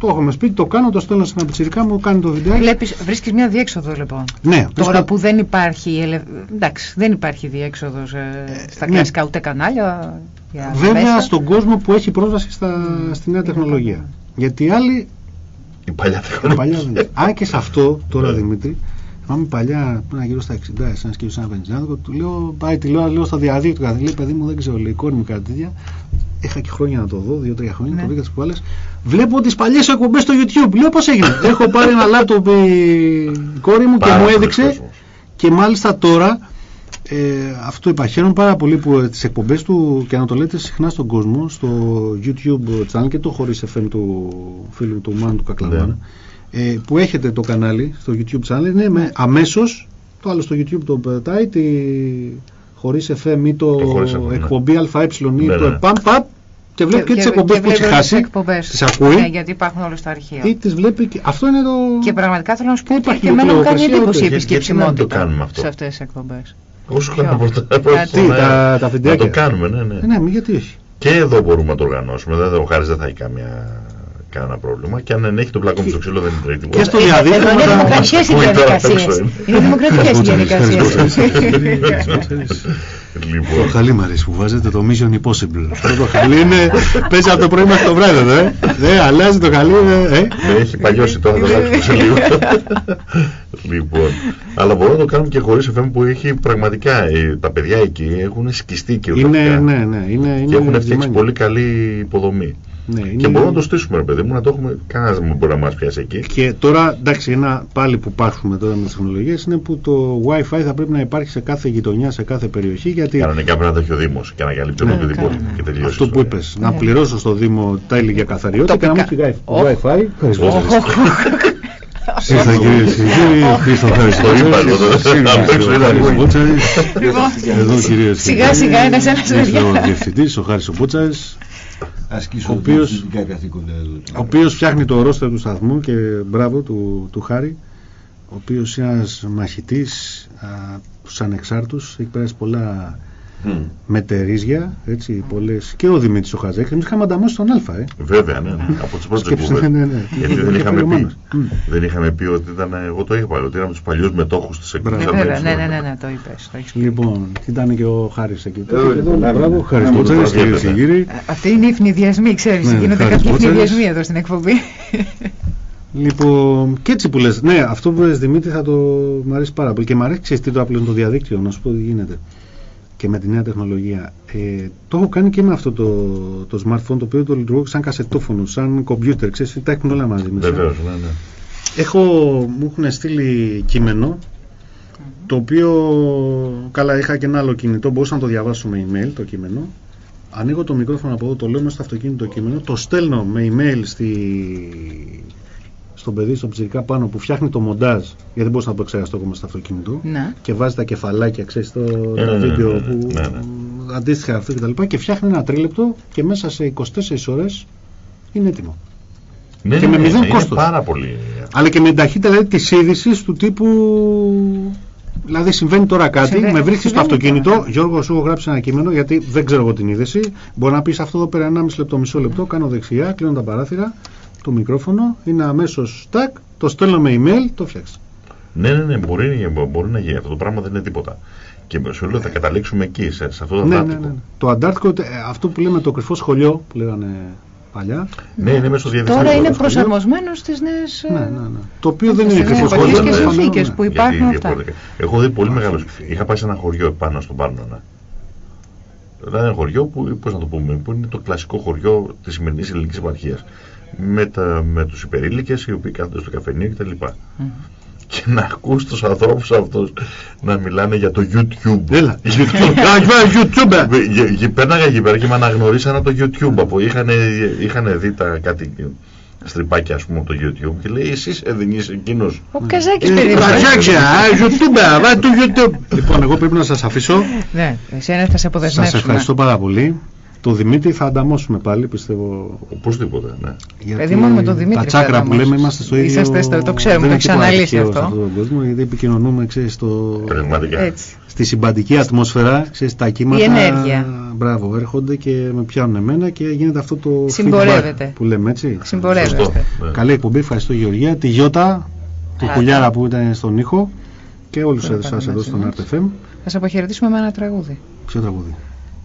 το έχουμε σπίτι, το κάνω, το στέλνω σε ένα πιτσιρικά μου, κάνει το βιντεάκι. Βλέπεις, βρίσκεις μια διέξοδο λοιπόν. Ναι. Τώρα που δεν υπάρχει, εντάξει, δεν υπάρχει διέξοδος ε, στα ναι. κλασικά ούτε κανάλια. Βέβαια μέσα. στον κόσμο που έχει πρόσβαση στα, στη νέα τεχνολογία. Γιατί οι άλλοι... Η παλιά τεχνολογία. Αν και σε αυτό τώρα ναι. Δημήτρη, Θυμάμαι παλιά, πριν γύρω στα 60, ένας κύριος σαν βενζινάδικο, του λέω, πάει τηλεόραση, λέω στο διαδίκτυο. Κάθε λέει, παιδί μου, δεν ξέρω, λέει, κόρη μου κάτι τέτοια. Είχα και χρόνια να το δω, δύο-τρία χρόνια, ναι. το βρήκα τις προάλλε. Βλέπω τις παλιές εκπομπές στο YouTube. Λέω πώς έγινε; [laughs] Έχω πάρει ένα λάπτοπ η κόρη μου και μου έδειξε. Και μάλιστα τώρα ε, αυτό είπα. πάρα πολύ που ε, τις εκπομπές του και να το λέτε συχνά στον κόσμο, στο YouTube channel και το χωρίς FM του φίλου του Μάνου του Κακλαμάνα. Ναι ε, που έχετε το κανάλι στο YouTube channel είναι με αμέσως το άλλο στο YouTube το πετάει τη χωρίς FM ή το, το εκπομπή ναι. ΑΕ ή ναι, το ναι. ΕΠΑΜ και βλέπει και, και, τις εκπομπές που έχει χάσει. Τις ακούει. Ναι, γιατί υπάρχουν όλες στο αρχείο. Ή τις βλέπει. Και... Αυτό είναι το. Και πραγματικά θέλω να σου πω ότι και εμένα μου κάνει εντύπωση η επισκεψιμότητα σε αυτές τις εκπομπές. Όσο κάνουμε τα, τα Να το κάνουμε, ναι, ναι. Ναι, γιατί όχι. Και εδώ μπορούμε να το οργανώσουμε. Δεν, ο Χάρης δεν θα έχει καμία κανένα πρόβλημα και αν δεν έχει το πλακό στο ξύλο δεν είναι τρίτη Και στο διαδίκτυο. Είναι δημοκρατικέ οι διαδικασίε. Είναι δημοκρατικέ οι διαδικασίε. Λοιπόν. Το χαλί μου αρέσει που βάζετε το Mission Impossible. Αυτό το χαλί είναι. Παίζει από το πρωί μέχρι το βράδυ, δε. Δεν αλλάζει το χαλί. Ε. Έχει παλιώσει τώρα, θα αλλάξει σε λίγο. Λοιπόν. Αλλά μπορούμε να το κάνουμε και χωρί FM που έχει πραγματικά. Τα παιδιά εκεί έχουν σκιστεί και είναι, ναι, ναι, είναι, Και έχουν φτιάξει πολύ καλή υποδομή. Ναι, είναι... Και μπορούμε να το στήσουμε, ρε παιδί μου, να το έχουμε. Κανένας δεν μπορεί να μας πιάσει εκεί. Και τώρα, εντάξει, ένα πάλι που υπάρχουμε τώρα με τις τεχνολογίες είναι που το WiFi θα πρέπει να υπάρχει σε κάθε γειτονιά, σε κάθε περιοχή. Γιατί... Κανονικά πρέπει να το έχει ο Δήμος και να καλύπτει ναι, όλη την πόλη. Και τελειώσει. Αυτό που είπες, να ναι. πληρώσω στο Δήμο τα για καθαριότητα και να μην έχει WiFi. Ήρθα κύριε Σιγήρη, Χρήστο ευχαριστώ. Εδώ κύριε Σιγά σιγά ένας ένας παιδιά. Ο διευθυντής, ο Χάρης ο Μπούτσας, ασκήσω ο οποίος, ο οποίος φτιάχνει το ορόστερο του σταθμού και μπράβο του, του Χάρη. Ο οποίος είναι ένας μαχητής α, στους ανεξάρτους έχει περάσει πολλά με τερίζια, έτσι, πολλές, και ο Δημήτρης ο Χαζέκ, εμείς είχαμε ανταμώσει τον Α, ε. Βέβαια, ναι, ναι. από τις πρώτες ναι, ναι, ναι. Γιατί δεν είχαμε, πει, δεν είχαμε πει ότι ήταν, εγώ το είχα ότι από τους παλιούς μετόχους της εκπομπής. Ναι, ναι, ναι, ναι, ναι, το είπες. Το λοιπόν, ήταν και ο Χάρης εκεί. Μπράβο, Χάρης. Μότσαρης, κυρίες και κύριοι. Αυτή είναι η ευνηδιασμή, ξέρεις, γίνονται κάποιοι ευνηδιασμοί εδώ στην εκπομπή. Λοιπόν, και έτσι που λες, ναι, αυτό που λες Δημήτρη θα το μ' αρέσει πάρα πολύ. Και μ' αρέσει ξέρεις τι το απλό το διαδίκτυο, να σου πω τι γίνεται και με τη νέα τεχνολογία. Ε, το έχω κάνει και με αυτό το, το smartphone το οποίο το λειτουργώ σαν κασετόφωνο, σαν κομπιούτερ, ξέρεις, τα έχουν όλα μαζί μέσα. Βεβαίως, ναι, ναι. Έχω, μου έχουν στείλει κείμενο το οποίο, καλά είχα και ένα άλλο κινητό, μπορούσα να το διαβάσω με email το κείμενο ανοίγω το μικρόφωνο από εδώ, το λέω μέσα στο αυτοκίνητο το κείμενο, το στέλνω με email στη, στον παιδί, στο ψηφικά πάνω που φτιάχνει το μοντάζ, γιατί δεν μπορούσα να το εξεργαστώ ακόμα στο αυτοκίνητο. Ναι. Και βάζει τα κεφαλάκια, ξέρεις το, ναι, ναι, ναι, βίντεο που. Αντίστοιχα αυτό κτλ. Και, και φτιάχνει ένα τρίλεπτο και μέσα σε 24 ώρες είναι έτοιμο. Ναι, και με μηδέν κόστος. Πάρα πολύ. Αλλά και με την ταχύτητα δηλαδή, της είδησης του τύπου. Δηλαδή συμβαίνει τώρα κάτι, συμβαίνει, με βρίσκεις στο αυτοκίνητο. Τώρα. Γιώργο, σου έχω γράψει ένα κείμενο γιατί δεν ξέρω εγώ την είδηση. Μπορεί να πεις αυτό εδώ πέρα 1,5 λεπτό, μισό λεπτό. Κάνω δεξιά, κλείνω τα παράθυρα το μικρόφωνο, είναι αμέσως τάκ, το στέλνω με email, το φτιάξω. Ναι, ναι, ναι, μπορεί, μπορεί να γίνει. Αυτό το πράγμα δεν είναι τίποτα. Και σου λέω θα καταλήξουμε εκεί, σε, σε αυτό το ναι, ναι, ναι. Το Αντάρτικο, ε, αυτό που λέμε το κρυφό σχολείο, που λέγανε παλιά. Ναι, είναι μέσα στο Τώρα είναι προσαρμοσμένος στις νέες. Ναι, ναι, ναι. Το οποίο δεν είναι κρυφό σχολείο. και συνθήκες που υπάρχουν αυτά. Έχω δει πολύ μεγάλο. Είχα πάει σε ένα χωριό επάνω στον Πάρνονα. Δηλαδή ένα χωριό που, πώς να το πούμε, που είναι το κλασικό χωριό της σημερινής ελληνικής επαρχίας με, τα, με τους υπερήλικες οι οποίοι κάθονται στο καφενείο κτλ. Mm. Και να ακούς τους ανθρώπους αυτούς να μιλάνε για το YouTube. Έλα, YouTube. Πέρναγα εκεί πέρα και με αναγνωρίσανε το YouTube. Από είχαν, είχαν δει τα κάτι στριπάκια ας πούμε από το YouTube και λέει εσείς δεν είσαι εκείνος ο Καζάκης παιδί μου Καζάκια, YouTube, βάζει το YouTube λοιπόν εγώ πρέπει να σας αφήσω ναι, εσένα θα σε αποδεσμεύσουμε σας ευχαριστώ πάρα πολύ το Δημήτρη θα ανταμώσουμε πάλι, πιστεύω. Οπωσδήποτε, ναι. Γιατί παιδί μόνο με τον Δημήτρη. Τα τσάκρα που λέμε είμαστε στο ίδιο. Είσαστε στο, το ξέρουμε, το έχει αναλύσει αυτό. Σε αυτόν τον κόσμο, γιατί επικοινωνούμε, ξέρεις, στο... Έτσι. στη συμπαντική ατμόσφαιρα, ξέρεις, τα κύματα. Η ενέργεια. Μπράβο, έρχονται και με πιάνουν εμένα και γίνεται αυτό το Συμπορεύεται. που λέμε έτσι. Συμπορεύεται. Ναι. Καλή εκπομπή, ευχαριστώ Γεωργία. Τη Γιώτα, τη Χουλιάρα που ήταν στον ήχο και όλους εσάς εδώ στον RTFM. Θα σα αποχαιρετήσουμε με ένα τραγούδι. Ποιο τραγούδι;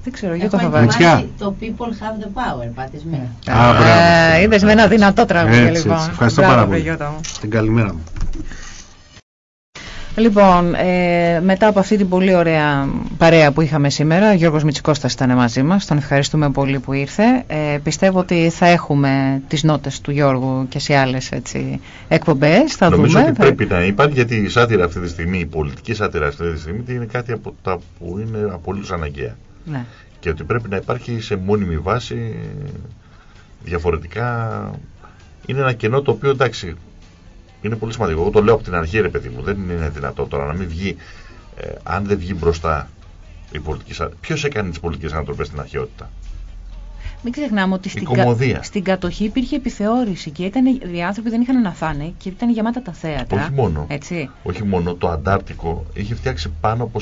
Δεν ξέρω, για το θα βάλει. Το People Have the Power, πατισμένο. Α, μπράβο. Είδες με ένα δυνατό τραγούδι, λοιπόν. Ευχαριστώ πάρα πολύ. Την καλημέρα μου. Λοιπόν, ε, μετά από αυτή την πολύ ωραία παρέα που είχαμε σήμερα, ο Γιώργος Μητσικώστας ήταν μαζί μας, τον ευχαριστούμε πολύ που ήρθε. Ε, πιστεύω ότι θα έχουμε τις νότες του Γιώργου και σε άλλες έτσι, εκπομπές, θα Νομίζω δούμε. ότι πρέπει να υπάρχει, γιατί η σάτυρα αυτή τη στιγμή, η πολιτική σάτυρα αυτή τη στιγμή είναι κάτι από τα που είναι απολύτως αναγκαία. Ναι. Και ότι πρέπει να υπάρχει σε μόνιμη βάση διαφορετικά είναι ένα κενό το οποίο εντάξει είναι πολύ σημαντικό. Εγώ το λέω από την αρχή ρε παιδί μου. Δεν είναι δυνατό τώρα να μην βγει ε, αν δεν βγει μπροστά η πολιτική Ποιος έκανε τις πολιτικές ανατροπές στην αρχαιότητα; Μην ξεχνάμε ότι στην, κα... στην κατοχή υπήρχε επιθεώρηση και ήταν, οι άνθρωποι δεν είχαν να φάνε και ήταν γεμάτα τα θέατρα. Όχι μόνο. Έτσι. Όχι μόνο. Το Αντάρτικο είχε φτιάξει πάνω από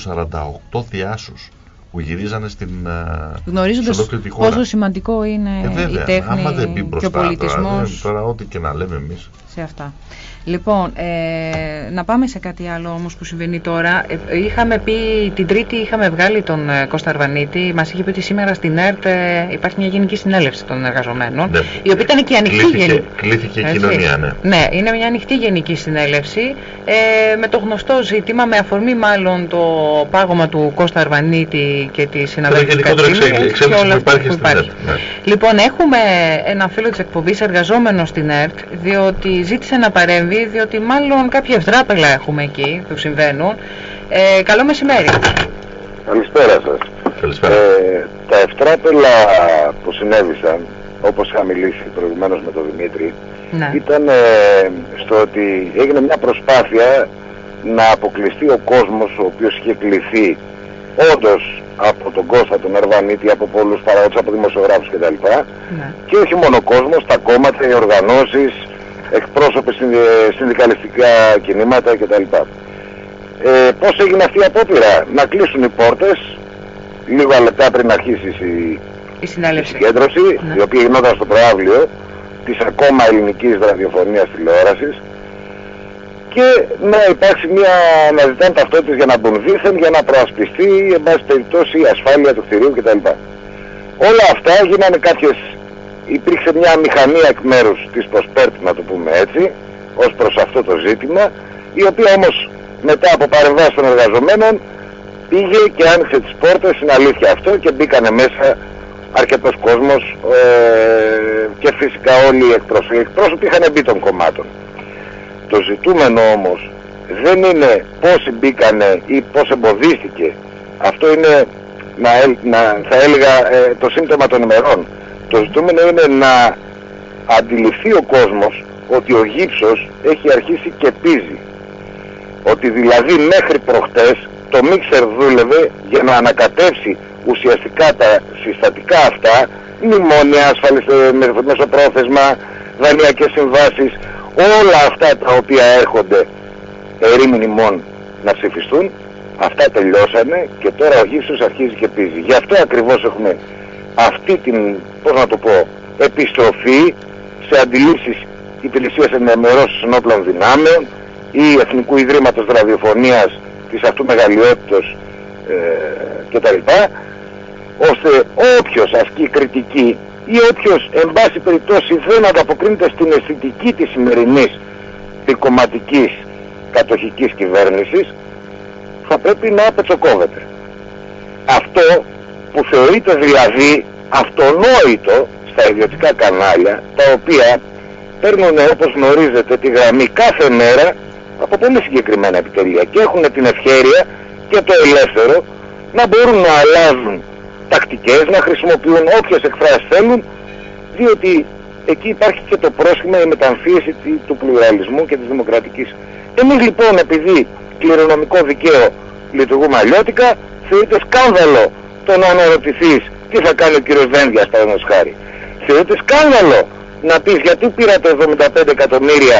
48 θειάσους που γυρίζανε στην Γνωρίζοντας πόσο σημαντικό είναι ε, η τέχνη άμα δεν μπει και ο πολιτισμό. Τώρα, τώρα ό,τι και να λέμε εμείς. Σε αυτά. Λοιπόν, ε, να πάμε σε κάτι άλλο όμως που συμβαίνει τώρα. Ε, είχαμε πει, την Τρίτη είχαμε βγάλει τον ε, Κώστα Αρβανίτη, μας είχε πει ότι σήμερα στην ΕΡΤ ε, υπάρχει μια γενική συνέλευση των εργαζομένων, ναι. η οποία ήταν και ανοιχτή κλήθηκε, γενική. Κλήθηκε η κοινωνία, ναι. Ναι, είναι μια ανοιχτή γενική συνέλευση, ε, με το γνωστό ζήτημα, με αφορμή μάλλον το πάγωμα του Κώστα Αρβανίτη και τη συναδέλφου Κατσίνη και όλα αυτά που υπάρχει. Ναι. Λοιπόν, έχουμε ένα φίλο της εκπομπής εργαζόμενος στην ΕΡΤ, διότι ζήτησε να παρέμβει διότι μάλλον κάποια ευδράπελα έχουμε εκεί που συμβαίνουν. Ε, καλό μεσημέρι. Καλησπέρα σας. Καλησπέρα. Ε, τα ευδράπελα που συνέβησαν, όπως είχα μιλήσει προηγουμένως με τον Δημήτρη, ναι. ήταν ε, στο ότι έγινε μια προσπάθεια να αποκλειστεί ο κόσμος ο οποίος είχε κληθεί όντως από τον Κώστα, τον Ερβανίτη, από πολλούς παραγωγούς, από δημοσιογράφους κτλ. Ναι. Και όχι μόνο ο κόσμος, τα κόμματα, οι οργανώσεις, εκπρόσωποι συνδικαλιστικά κινήματα κτλ. Ε, πώς έγινε αυτή η απόπειρα; Να κλείσουν οι πόρτες λίγα λεπτά πριν αρχίσει η, η, συγκέντρωση, ναι. η οποία γινόταν στο προάβλιο της ακόμα ελληνικής ραδιοφωνίας τηλεόρασης και να υπάρξει μια, να ζητάνε ταυτότητες για να μπουν δίθεν, για να προασπιστεί, εν πάση περιπτώσει, η ασφάλεια του κτηρίου κτλ. Όλα αυτά γίνανε κάποιες, υπήρξε μια μηχανία εκ μέρους της Προσπέρτ, να το πούμε έτσι, ως προς αυτό το ζήτημα, η οποία όμως μετά από παρεμβάσεις των εργαζομένων πήγε και άνοιξε τις πόρτες, είναι αλήθεια αυτό, και μπήκανε μέσα αρκετός κόσμος ε, και φυσικά όλοι οι εκπρόσωποι. Οι εκπρόσωποι είχαν μπει των κομμάτων. Το ζητούμενο όμως δεν είναι πώς μπήκανε ή πώς εμποδίστηκε. Αυτό είναι, να, να, θα έλεγα, ε, το σύμπτωμα των ημερών. Το ζητούμενο είναι να αντιληφθεί ο κόσμος ότι ο γύψος έχει αρχίσει και πίζει. Ότι δηλαδή μέχρι προχτές το μίξερ δούλευε για να ανακατεύσει ουσιαστικά τα συστατικά αυτά, μνημόνια, ασφαλής μεσοπρόθεσμα, δανειακές συμβάσεις, όλα αυτά τα οποία έρχονται ερή μνημών να ψηφιστούν, αυτά τελειώσανε και τώρα ο γύψος αρχίζει και πίζει. Γι' αυτό ακριβώς έχουμε αυτή την, πώς να το πω, επιστροφή σε αντιλήψεις υπηρεσίας ενημερώσεως ενόπλων δυνάμεων ή Εθνικού Ιδρύματος Ραδιοφωνίας της αυτού μεγαλειότητος ε, κτλ. ώστε όποιος ασκεί κριτική ή όποιος εν πάση περιπτώσει δεν ανταποκρίνεται στην αισθητική της σημερινής δικοματικής κατοχικής κυβέρνησης θα πρέπει να πετσοκόβεται. Αυτό που θεωρείται δηλαδή αυτονόητο στα ιδιωτικά κανάλια τα οποία παίρνουν όπως γνωρίζετε τη γραμμή κάθε μέρα από πολύ συγκεκριμένα επιτελεία και έχουν την ευχέρεια και το ελεύθερο να μπορούν να αλλάζουν τακτικές, να χρησιμοποιούν όποιες εκφράσεις θέλουν διότι εκεί υπάρχει και το πρόσχημα η μεταμφίεση του πλουραλισμού και της δημοκρατικής. Εμείς λοιπόν επειδή κληρονομικό δικαίο λειτουργούμε αλλιώτικα θεωρείται σκάνδαλο το να αναρωτηθείς τι θα κάνει ο κύριος Βένδιας παραδείγματος χάρη. Θεωρείται σκάνδαλο να πεις γιατί πήρατε 75 εκατομμύρια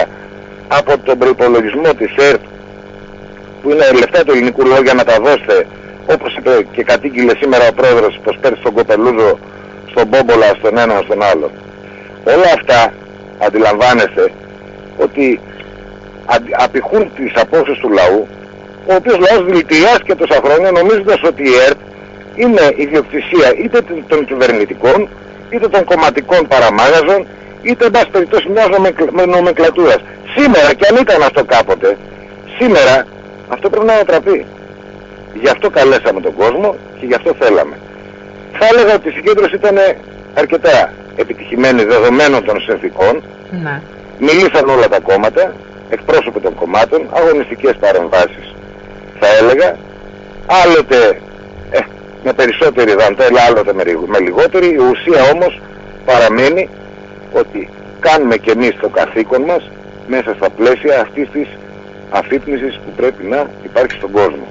από τον προϋπολογισμό της ΕΡΤ που είναι λεφτά του ελληνικού λόγου για να τα δώσετε όπως είπε και κατήγγειλε σήμερα ο πρόεδρος πως πέρσι στον Κοπελούζο στον Πόμπολα στον ένα στον άλλο όλα αυτά αντιλαμβάνεστε ότι απηχούν τις απόψεις του λαού ο οποίος λαός δηλητηριάστηκε τόσα χρόνια νομίζοντας ότι η ΕΡΤ είναι ιδιοκτησία είτε των κυβερνητικών είτε των κομματικών παραμάγαζων είτε εν πάση περιπτώσει μιας νομεκλατούρας. Σήμερα και αν ήταν αυτό κάποτε, σήμερα αυτό πρέπει να ανατραπεί. Γι' αυτό καλέσαμε τον κόσμο και γι' αυτό θέλαμε. Θα έλεγα ότι η συγκέντρωση ήταν αρκετά επιτυχημένη δεδομένων των συνθήκων. Ναι. Μιλήσαν όλα τα κόμματα, εκπρόσωποι των κομμάτων, αγωνιστικές παρεμβάσεις θα έλεγα. Άλλοτε ε, με περισσότερη δαντέλα, άλλοτε με, με λιγότερη. Η ουσία όμως παραμένει ότι κάνουμε και εμείς το καθήκον μας μέσα στα πλαίσια αυτής της αφύπνισης που πρέπει να υπάρχει στον κόσμο.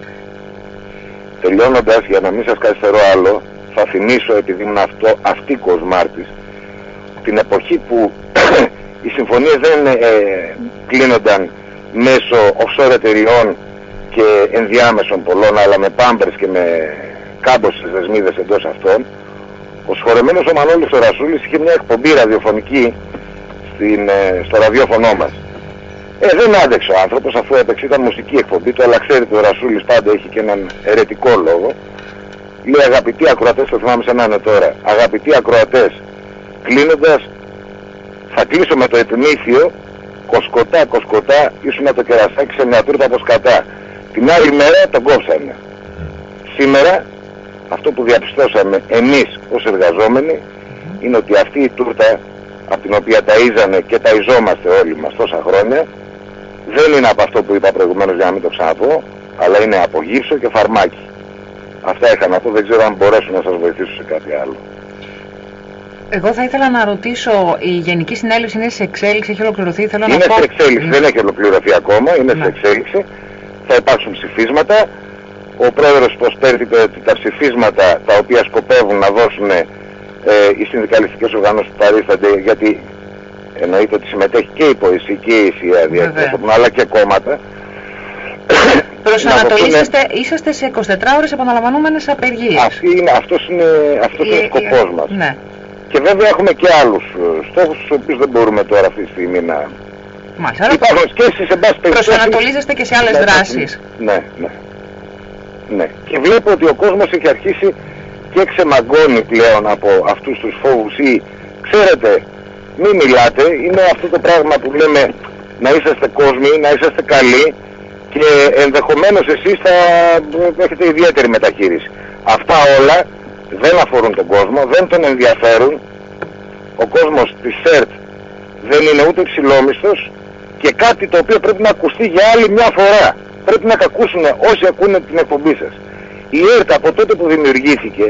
Τελειώνοντας, για να μην σας καθυστερώ άλλο, θα θυμίσω, επειδή ήμουν αυτό, αυτή κοσμάρτης, την εποχή που [clears throat] οι συμφωνίες δεν ε, κλείνονταν μέσω offshore εταιριών και ενδιάμεσων πολλών, αλλά με πάμπερς και με κάμποσες δεσμίδες εντός αυτών, ο σχολεμένος ο Μανώλης ο Ρασούλης είχε μια εκπομπή ραδιοφωνική στην, ε, στο ραδιόφωνο μας. Ε, δεν άντεξε ο άνθρωπος αφού έπαιξε, ήταν μουσική εκπομπή του, αλλά ξέρετε ο Ρασούλης πάντα έχει και έναν ερετικό λόγο. Λέει αγαπητοί ακροατές, το θυμάμαι σαν να είναι τώρα, αγαπητοί ακροατές, κλείνοντας θα κλείσω με το επιμήθειο κοσκοτά, κοσκοτά, ήσουν το κερασάκι σε μια τούρτα από σκατά. Την άλλη μέρα τον κόψανε. Σήμερα αυτό που διαπιστώσαμε εμείς ως εργαζόμενοι είναι ότι αυτή η τούρτα από την οποία ταΐζανε και ταΐζόμαστε όλοι μας τόσα χρόνια δεν είναι από αυτό που είπα προηγουμένως για να μην το ξαναπώ αλλά είναι από γύψο και φαρμάκι. Αυτά είχα να πω, δεν ξέρω αν μπορέσω να σας βοηθήσω σε κάτι άλλο. Εγώ θα ήθελα να ρωτήσω, η Γενική Συνέλευση είναι σε εξέλιξη, έχει ολοκληρωθεί, θέλω είναι να πω... σε εξέλιξη, δεν έχει ολοκληρωθεί ακόμα, είναι ναι. σε εξέλιξη. Θα υπάρξουν ψηφίσματα, ο πρόεδρος προσπέρθηκε ότι τα ψηφίσματα τα οποία σκοπεύουν να δώσουν ε, οι συνδικαλιστικές οργανώσεις που παρίστανται γιατί εννοείται ότι συμμετέχει και η ΠΟΕΣΥ και η ΙΣΙΑ αλλά και κόμματα [coughs] Προσανατολίζεστε, είσαστε σε 24 ώρες επαναλαμβανόμενες απεργίες. Αυτή είναι, αυτός είναι, αυτός είναι ο σκοπός μας. Ναι. Και βέβαια έχουμε και άλλους ε, στόχους, τους οποίους δεν μπορούμε τώρα αυτή τη στιγμή να... Μάλιστα. Υπάρχουν σκέψεις σε μπάση περιπτώσει. Προσανατολίζεστε και σε άλλες Ναι, δράσεις. Ναι, ναι. Ναι. Και βλέπω ότι ο κόσμος έχει αρχίσει και ξεμαγκώνει πλέον από αυτούς τους φόβους ή ξέρετε μην μιλάτε, είναι αυτό το πράγμα που λέμε να είσαστε κόσμοι, να είσαστε καλοί και ενδεχομένως εσείς θα έχετε ιδιαίτερη μεταχείριση. Αυτά όλα δεν αφορούν τον κόσμο, δεν τον ενδιαφέρουν. Ο κόσμος της ΣΕΡΤ δεν είναι ούτε ψηλόμισθος και κάτι το οποίο πρέπει να ακουστεί για άλλη μια φορά. Πρέπει να τα ακούσουν όσοι ακούνε την εκπομπή σας. Η ΕΡΤ από τότε που δημιουργήθηκε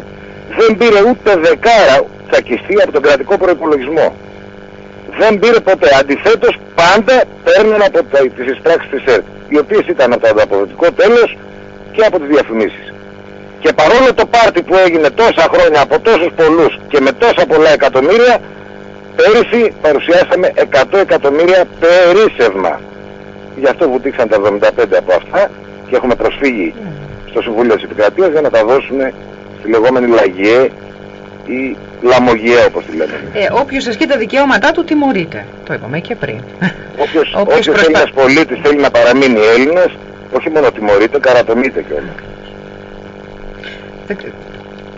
δεν πήρε ούτε δεκάρα τσακιστή από τον κρατικό προϋπολογισμό. Δεν πήρε ποτέ. Αντιθέτως πάντα παίρνουν από τα, τις εισπράξεις της ΕΡΤ, οι οποίες ήταν από το ανταποδοτικό τέλος και από τις διαφημίσεις. Και παρόλο το πάρτι που έγινε τόσα χρόνια από τόσους πολλούς και με τόσα πολλά εκατομμύρια, πέρυσι παρουσιάσαμε 100 εκατομμύρια περίσευμα. Γι' αυτό βουτήξαν τα 75 από αυτά και έχουμε προσφύγει στο Συμβούλιο της Επικρατείας για να τα δώσουμε στη λεγόμενη Λαγιέ ή Λαμογιέ όπως τη λέμε. Ε, όποιος ασκεί τα δικαιώματά του τιμωρείται. Το είπαμε και πριν. Όποιος, Όποιος όποιος προσπα- Έλληνας πολίτης θέλει να παραμείνει Έλληνας, όχι μόνο τιμωρείται, καρατομείται κιόλας.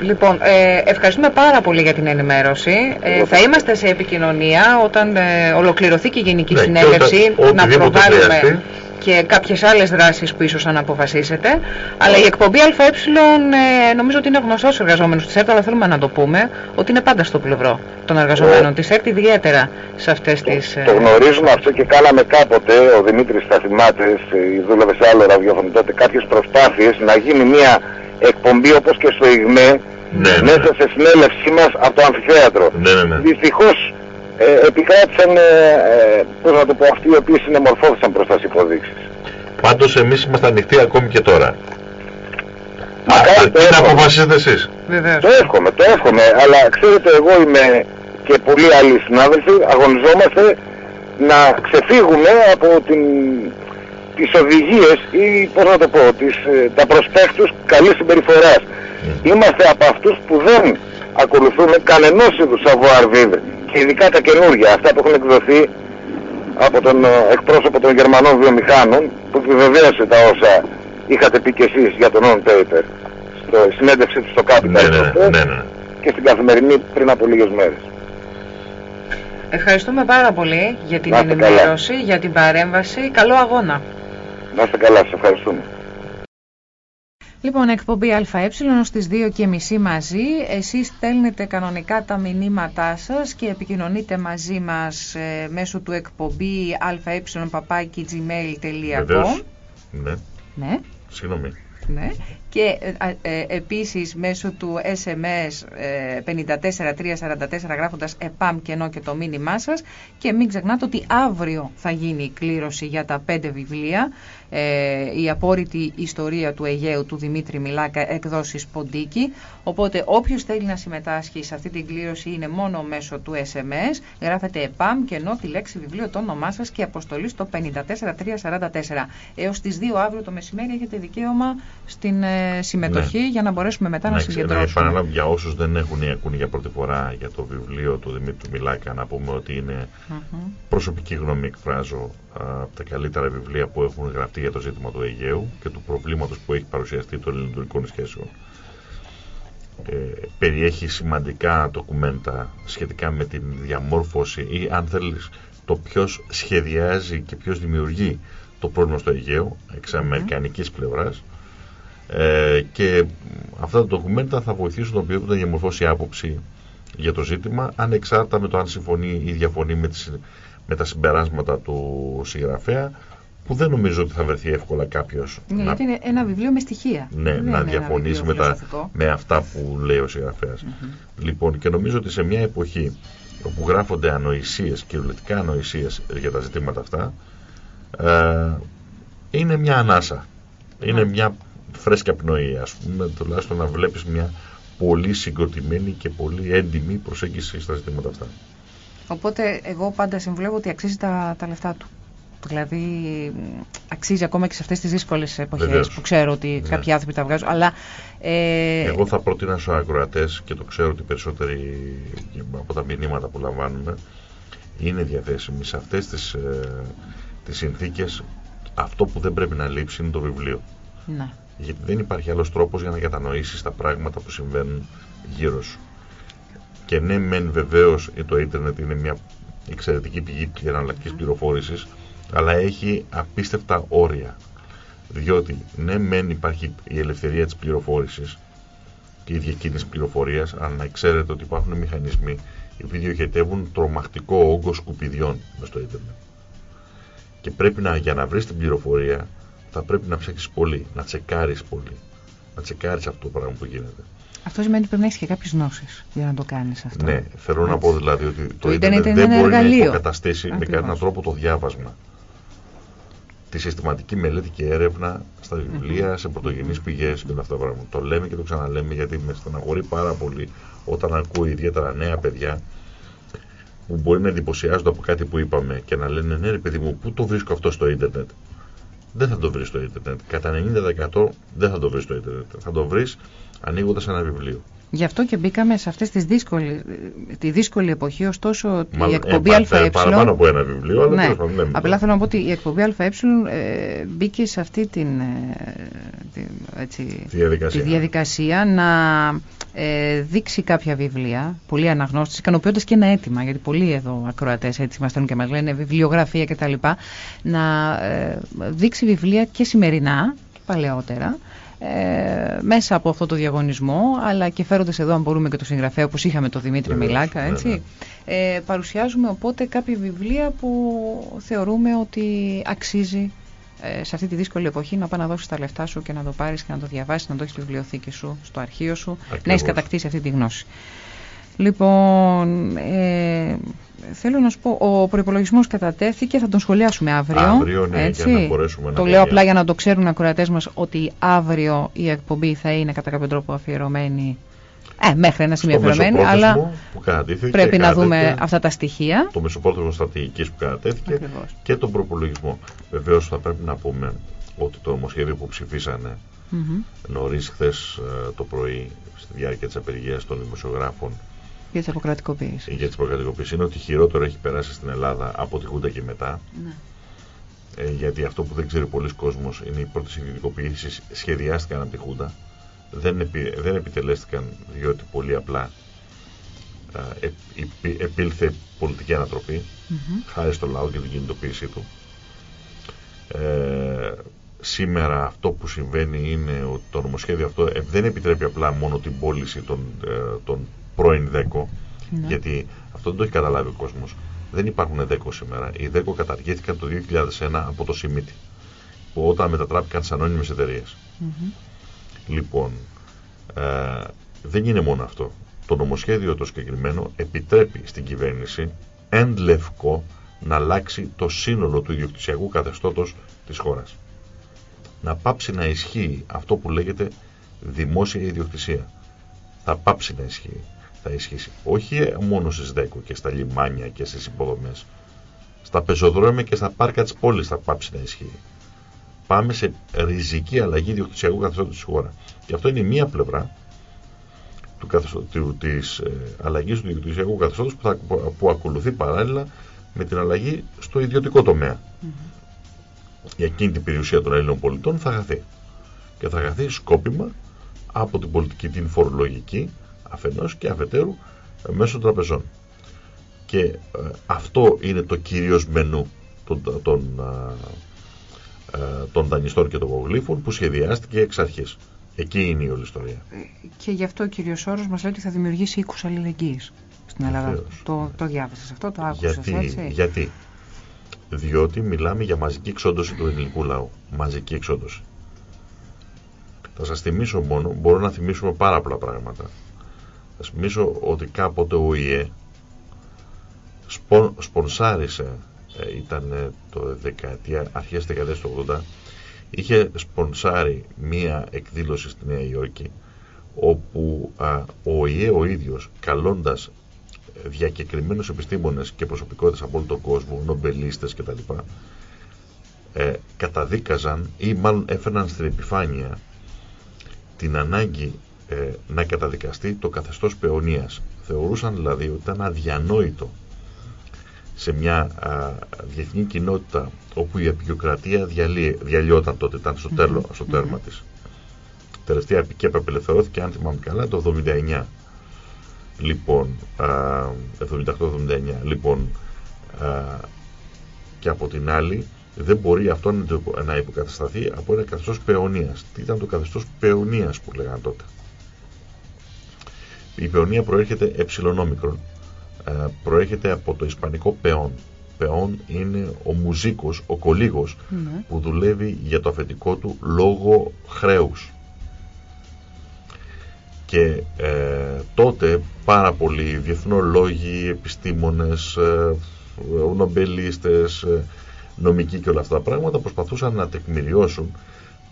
Λοιπόν, ε, ευχαριστούμε πάρα πολύ για την ενημέρωση. Ε, Εγώ θα είμαστε σε επικοινωνία όταν ε, ολοκληρωθεί και η Γενική Ναι, και Συνέλευση όταν- να οτιδήποτε προβάλλουμε χρειαστεί. και κάποιες άλλες δράσεις που ίσως αν αποφασίσετε. Αλλά η εκπομπή ΑΕ ε, νομίζω ότι είναι γνωστός στους εργαζόμενους της ΕΡΤ, αλλά θέλουμε να το πούμε ότι είναι πάντα στο πλευρό των εργαζομένων της ΕΡΤ, ιδιαίτερα σε αυτές τις... ε, Το γνωρίζουμε αυτό και κάναμε κάποτε, ο Δημήτρης θα θυμάται, σε- δούλευε σε άλλο ραδιόφωνο τότε, κάποιες προσπάθειες να γίνει μια εκπομπή όπως και στο ΙΓΜΕ, Ναι, ναι. μέσα σε συνέλευσή μας από το αμφιθέατρο. Ναι, ναι, ναι. Δυστυχώς ε, επικράτησαν, ε, ε, πώς να το πω, αυτοί οι οποίοι συνεμορφώθησαν προς τις υποδείξεις. Πάντως εμείς είμαστε ανοιχτοί ακόμη και τώρα. Μακάρι Αρκεί το να εύχομαι. αποφασίσετε εσείς; Βεβαίως. Το εύχομαι, το εύχομαι, αλλά ξέρετε εγώ είμαι και πολλοί άλλοι συνάδελφοι, αγωνιζόμαστε να ξεφύγουμε από την, τις οδηγίες ή πώς να το πω, τις, ε, τα προσπέκτους καλής συμπεριφοράς. Είμαστε από αυτούς που δεν ακολουθούμε κανενός είδους savoir vivre και ειδικά τα καινούργια, αυτά που έχουν εκδοθεί από τον ε, εκπρόσωπο των Γερμανών βιομηχάνων που επιβεβαίωσε τα όσα είχατε πει και εσείς για τον on paper στο συνέντευξη του στο Capital Ναι, ναι, προχτές ναι, ναι. και στην καθημερινή πριν από λίγες μέρες. Ευχαριστούμε πάρα πολύ για την Να είστε καλά. ενημέρωση, για την παρέμβαση. Καλό αγώνα. Να είστε καλά, σας ευχαριστούμε. Λοιπόν, εκπομπή ΑΕ στις 2.30 μαζί. Εσείς στέλνετε κανονικά τα μηνύματά σας και επικοινωνείτε μαζί μας ε, μέσω του εκπομπή αεπαπάκι.gmail.com Βεβαίως. Ναι, Ναι, συγγνώμη. ναι. Και ε, α, ε, επίσης μέσω του SMS ε, 54344 γράφοντας ΕΠΑΜ κενό και το μήνυμά σας και μην ξεχνάτε ότι αύριο θα γίνει η κλήρωση για τα πέντε βιβλία ε, η απόρριτη ιστορία του Αιγαίου του Δημήτρη Μιλάκα εκδόσεις Ποντίκη. Οπότε όποιος θέλει να συμμετάσχει σε αυτή την κλήρωση είναι μόνο μέσω του SMS γράφετε ΕΠΑΜ κενό τη λέξη βιβλίο το όνομά σας και αποστολή στο 54344 έως τις 2 αύριο το μεσημέρι έχετε δικαίωμα στην ε, συμμετοχή για να μπορέσουμε μετά να, Ναι, ξε- να συγκεντρώσουμε. επαναλάβω για όσους δεν έχουν ή ακούνε για πρώτη φορά για το βιβλίο του Δημήτρου Μιλάκα να πούμε ότι είναι Μμμ. προσωπική γνώμη εκφράζω α, από τα καλύτερα βιβλία που έχουν γραφτεί για το ζήτημα του Αιγαίου και του προβλήματος που έχει παρουσιαστεί των ελληνικών σχέσεων. Ε, περιέχει σημαντικά ντοκουμέντα σχετικά με την διαμόρφωση ή αν θέλεις το ποιος σχεδιάζει και ποιος δημιουργεί το πρόβλημα στο Αιγαίο εξ αμερικανικής πλευράς ε, και αυτά τα ντοκουμέντα θα βοηθήσουν τον οποίο να διαμορφώσει άποψη για το ζήτημα ανεξάρτητα με το αν συμφωνεί ή διαφωνεί με, τις, με τα συμπεράσματα του συγγραφέα που δεν νομίζω ότι θα βρεθεί εύκολα κάποιος Ναι, να, γιατί είναι ένα βιβλίο με στοιχεία. ναι, Δεν να είναι ένα διαφωνήσει βιβλίο με, τα, φιλοσοφικό. με αυτά που λέει ο συγγραφέας. Λοιπόν, και νομίζω ότι σε μια εποχή όπου γράφονται ανοησίες, κυριολεκτικά ανοησίες για τα ζητήματα αυτά, ε, είναι μια ανάσα. Είναι μια φρέσκια πνοή, ας πούμε, τουλάχιστον να βλέπεις μια πολύ συγκροτημένη και πολύ έντιμη προσέγγιση στα ζητήματα αυτά. Οπότε εγώ πάντα συμβουλεύω ότι αξίζει τα, τα λεφτά του. Δηλαδή, αξίζει ακόμα και σε αυτές τις δύσκολες εποχές που ξέρω ότι ναι. κάποιοι άνθρωποι τα βγάζουν. Αλλά, ε... Εγώ θα πρότεινα στους ακροατές και το ξέρω ότι περισσότεροι από τα μηνύματα που λαμβάνουμε είναι διαθέσιμοι σε αυτές τις, ε, τις συνθήκες αυτό που δεν πρέπει να λείψει είναι το βιβλίο. Ναι. Γιατί δεν υπάρχει άλλος τρόπος για να κατανοήσεις τα πράγματα που συμβαίνουν γύρω σου. Και ναι, μεν βεβαίως το ίντερνετ είναι μια εξαιρετική πηγή εναλλακτικής πληροφόρησης, αλλά έχει απίστευτα όρια. Διότι ναι, μεν υπάρχει η ελευθερία της πληροφόρησης και η διακίνηση πληροφορίας, αλλά να ξέρετε ότι υπάρχουν μηχανισμοί οι οποίοι διοχετεύουν τρομακτικό όγκο σκουπιδιών μες στο ίντερνετ. Και πρέπει να, για να βρεις την πληροφορία, θα πρέπει να ψάξεις πολύ, να τσεκάρεις πολύ. Να τσεκάρεις αυτό το πράγμα που γίνεται. Αυτό σημαίνει ότι πρέπει να έχεις και κάποιες γνώσεις για να το κάνεις αυτό. Ναι, θέλω Έτσι. να πω δηλαδή ότι το, το ίντερνετ δεν μπορεί εργαλείο. να υποκαταστήσει με κανέναν τρόπο το διάβασμα. Τη συστηματική μελέτη και έρευνα στα βιβλία, σε πρωτογενείς mm-hmm. πηγές και όλα αυτά τα πράγματα. Το λέμε και το ξαναλέμε γιατί με στεναχωρεί πάρα πολύ όταν ακούω ιδιαίτερα νέα παιδιά που μπορεί να εντυπωσιάζονται από κάτι που είπαμε και να λένε ναι, ρε παιδί μου, πού το βρίσκω αυτό στο ίντερνετ; Δεν θα το βρεις στο ίντερνετ. Κατά 90% δεν θα το βρεις στο ίντερνετ. Θα το βρεις ανοίγοντας ένα βιβλίο. Γι' αυτό και μπήκαμε σε αυτή τη δύσκολη, τη δύσκολη εποχή, ωστόσο η εκπομπή ε, ΑΕ. Παραπάνω από ένα βιβλίο, αλλά ναι. ναι. Απλά θέλω να πω ότι η εκπομπή ΑΕ ε, μπήκε σε αυτή την, ε, τη, έτσι, διαδικασία. τη διαδικασία να ε, δείξει κάποια βιβλία, πολύ αναγνώστηση, ικανοποιώντας και ένα αίτημα, γιατί πολλοί εδώ ακροατές έτσι μας και μας λένε βιβλιογραφία κτλ. Να ε, δείξει βιβλία και σημερινά, παλαιότερα, ε, μέσα από αυτό το διαγωνισμό, αλλά και φέροντας εδώ αν μπορούμε και το συγγραφέα όπως είχαμε το Δημήτρη Μιλάκα, έτσι, ε, παρουσιάζουμε οπότε κάποια βιβλία που θεωρούμε ότι αξίζει ε, σε αυτή τη δύσκολη εποχή να πάει να δώσεις τα λεφτά σου και να το πάρεις και να το διαβάσεις, να το έχεις στη βιβλιοθήκη σου, στο αρχείο σου, να έχεις κατακτήσει αυτή τη γνώση. Λοιπόν, ε, θέλω να σου πω, ο προπολογισμό κατατέθηκε, θα τον σχολιάσουμε αύριο. Αύριο, ναι, έτσι. για να μπορέσουμε το λέω απλά για να το ξέρουν οι ακροατές μας ότι αύριο η εκπομπή θα είναι κατά κάποιο τρόπο αφιερωμένη. Ε, μέχρι ένα σημείο αφιερωμένη, αλλά που πρέπει να δούμε αυτά τα στοιχεία. Το μεσοπρόθεσμο στρατηγικής που κατατέθηκε και τον προπολογισμό. Βεβαίως θα πρέπει να πούμε ότι το νομοσχέδιο που ψηφίσανε mm -hmm. νωρίς χθες ε, το πρωί στη διάρκεια της απεργίας των δημοσιογράφων για τι αποκρατικοποίησει. Για τι αποκρατικοποίησει. Είναι ότι χειρότερο έχει περάσει στην Ελλάδα από τη Χούντα και μετά. Ναι. Ε, γιατί αυτό που δεν ξέρει πολλοί κόσμος είναι οι πρώτες ιδιωτικοποιήσεις σχεδιάστηκαν από τη Χούντα. Δεν, επι, δεν επιτελέστηκαν διότι πολύ απλά ε, επήλθε πολιτική ανατροπή mm -hmm. χάρη στο λαό και την κινητοποίησή του. Ε, σήμερα αυτό που συμβαίνει είναι ότι το νομοσχέδιο αυτό ε, δεν επιτρέπει απλά μόνο την πώληση των, ε, των πρώην ΔΕΚΟ, ναι. γιατί αυτό δεν το έχει καταλάβει ο κόσμος. Δεν υπάρχουν ΔΕΚΟ σήμερα. Οι ΔΕΚΟ καταργήθηκαν το 2001 από το ΣΥΜΙΤΙ, που όταν μετατράπηκαν σε ανώνυμες εταιρείες. Λοιπόν, ε, δεν είναι μόνο αυτό. Το νομοσχέδιο το συγκεκριμένο επιτρέπει στην κυβέρνηση εν λευκό να αλλάξει το σύνολο του ιδιοκτησιακού καθεστώτος της χώρας. Να πάψει να ισχύει αυτό που λέγεται δημόσια ιδιοκτησία. Θα πάψει να ισχύει θα ισχύσει. Όχι μόνο στις ΔΕΚΟ και στα λιμάνια και στις υποδομές. Στα πεζοδρόμια και στα πάρκα της πόλης θα πάψει να ισχύει. Πάμε σε ριζική αλλαγή διοκτησιακού καθεστώτος της χώρας. Και αυτό είναι μία πλευρά του καθεστώ, του, της ε, αλλαγής του διοκτησιακού καθεστώτος που, θα, που, ακολουθεί παράλληλα με την αλλαγή στο ιδιωτικό τομέα. Mm -hmm. Η εκείνη την περιουσία των Ελλήνων πολιτών θα χαθεί. Και θα χαθεί σκόπιμα από την πολιτική, την φορολογική, αφενός και αφετέρου ε, μέσω τραπεζών. Και ε, αυτό είναι το κυρίως μενού των, των, ε, των δανειστών και των κογλήφων που σχεδιάστηκε εξ αρχής. Εκεί είναι η όλη ιστορία. Και γι' αυτό ο κύριος Σόρος μας λέει ότι θα δημιουργήσει οίκους αλληλεγγύης στην Ελλάδα. Το, το διάβασες αυτό, το άκουσες γιατί, έτσι; Γιατί; Διότι μιλάμε για μαζική εξόντωση του ελληνικού λαού. Μαζική εξόντωση. Θα σας θυμίσω μόνο, μπορώ να θυμίσουμε πάρα πολλά πράγματα. Θα θυμίσω ότι κάποτε ο ΙΕ σπον, σπονσάρισε, ε, ήταν το δεκαετία, αρχές δεκαετίας του 80, είχε σπονσάρει μία εκδήλωση στη Νέα Υόρκη όπου ο ΙΕ ο ίδιος καλώντας διακεκριμένους επιστήμονες και προσωπικότητες από όλο τον κόσμο, νομπελίστες κτλ. ε, καταδίκαζαν ή μάλλον έφεραν στην επιφάνεια την ανάγκη ε, να καταδικαστεί το καθεστώς παιωνίας. Θεωρούσαν δηλαδή ότι ήταν αδιανόητο σε μια α, διεθνή κοινότητα όπου η επικοκρατία διαλυόταν τότε, ήταν στο, τέλο, στο τέρμα mm της. Τελευταία επική απελευθερώθηκε, αν θυμάμαι καλά, το 79. Λοιπόν, 78-79. Λοιπόν, α, και από την άλλη, δεν μπορεί αυτό να υποκατασταθεί από ένα καθεστώς παιωνίας. Τι ήταν το καθεστώς παιωνίας που λέγανε τότε; Η παιωνία προέρχεται εψιλονόμικρον. Ε, προέρχεται από το ισπανικό peón. Peón είναι ο μουζίκος, ο κολύγος ναι. που δουλεύει για το αφεντικό του λόγω χρέους. Και ε, τότε πάρα πολλοί διεθνολόγοι, επιστήμονες, ε, νομπελίστες, ε, νομικοί και όλα αυτά τα πράγματα προσπαθούσαν να τεκμηριώσουν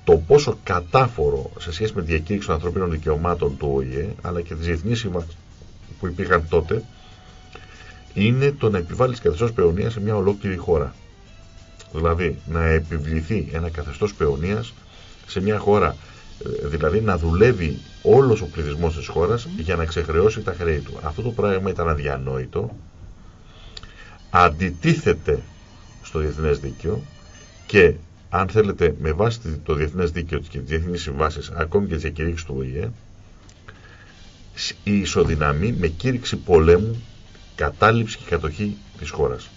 το πόσο κατάφορο σε σχέση με τη διακήρυξη των ανθρωπίνων δικαιωμάτων του ΟΗΕ αλλά και τις διεθνείς συμβάσεις που υπήρχαν τότε είναι το να επιβάλλει καθεστώς παιωνίας σε μια ολόκληρη χώρα. Δηλαδή να επιβληθεί ένα καθεστώς παιωνίας σε μια χώρα. Ε, δηλαδή να δουλεύει όλος ο πληθυσμός της χώρας για να ξεχρεώσει τα χρέη του. Αυτό το πράγμα ήταν αδιανόητο. Αντιτίθεται στο διεθνές δίκαιο και αν θέλετε με βάση το διεθνές δίκαιο και τις διεθνείς συμβάσεις, ακόμη και τις διακηρύξει του ΟΗΕ, η ισοδυναμή με κήρυξη πολέμου κατάληψη και κατοχή της χώρας.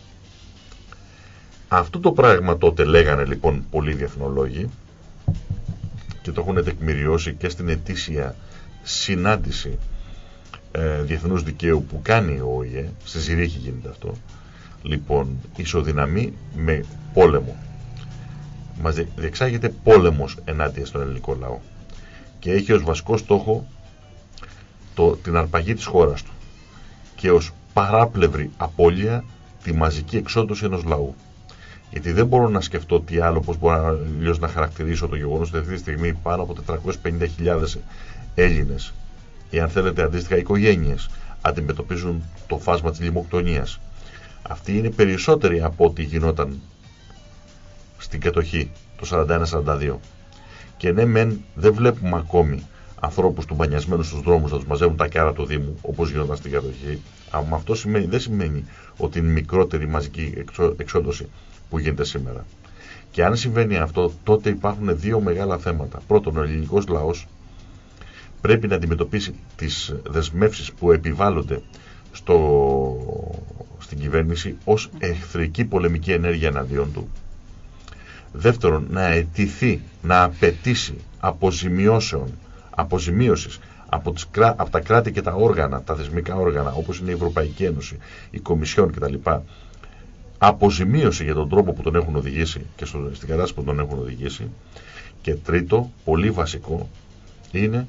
Αυτό το πράγμα τότε λέγανε λοιπόν πολλοί διεθνολόγοι και το έχουν τεκμηριώσει και στην ετήσια συνάντηση ε, διεθνούς δικαίου που κάνει ο ΟΗΕ, στη Ζηρίχη γίνεται αυτό, λοιπόν ισοδυναμεί με πόλεμο. Μας διεξάγεται πόλεμος ενάντια στον ελληνικό λαό και έχει ως βασικό στόχο το, την αρπαγή της χώρας του και ως παράπλευρη απώλεια τη μαζική εξόντωση ενός λαού. Γιατί δεν μπορώ να σκεφτώ τι άλλο, πώς μπορώ να, να χαρακτηρίσω το γεγονός ότι αυτή τη στιγμή πάνω από 450.000 Έλληνες ή αν θέλετε αντίστοιχα οικογένειες αντιμετωπίζουν το φάσμα της λιμοκτονίας. Αυτή είναι περισσότερη από ό,τι γινόταν στην κατοχή το 41-42. Και ναι μεν δεν βλέπουμε ακόμη ανθρώπους του μπανιασμένου στους δρόμους να τους μαζεύουν τα κάρα του Δήμου όπως γινόταν στην κατοχή αλλά αυτό σημαίνει, δεν σημαίνει ότι είναι μικρότερη μαζική εξόντωση που γίνεται σήμερα. Και αν συμβαίνει αυτό, τότε υπάρχουν δύο μεγάλα θέματα. Πρώτον, ο ελληνικός λαός πρέπει να αντιμετωπίσει τις δεσμεύσεις που επιβάλλονται στο, στην κυβέρνηση ως εχθρική πολεμική ενέργεια εναντίον του. Δεύτερον, να αιτηθεί, να απαιτήσει αποζημιώσεων, αποζημίωσης από, τις, από τα κράτη και τα όργανα, τα θεσμικά όργανα, όπως είναι η Ευρωπαϊκή Ένωση, η Κομισιόν κτλ. Αποζημίωση για τον τρόπο που τον έχουν οδηγήσει και στο, στην κατάσταση που τον έχουν οδηγήσει. Και τρίτο, πολύ βασικό, είναι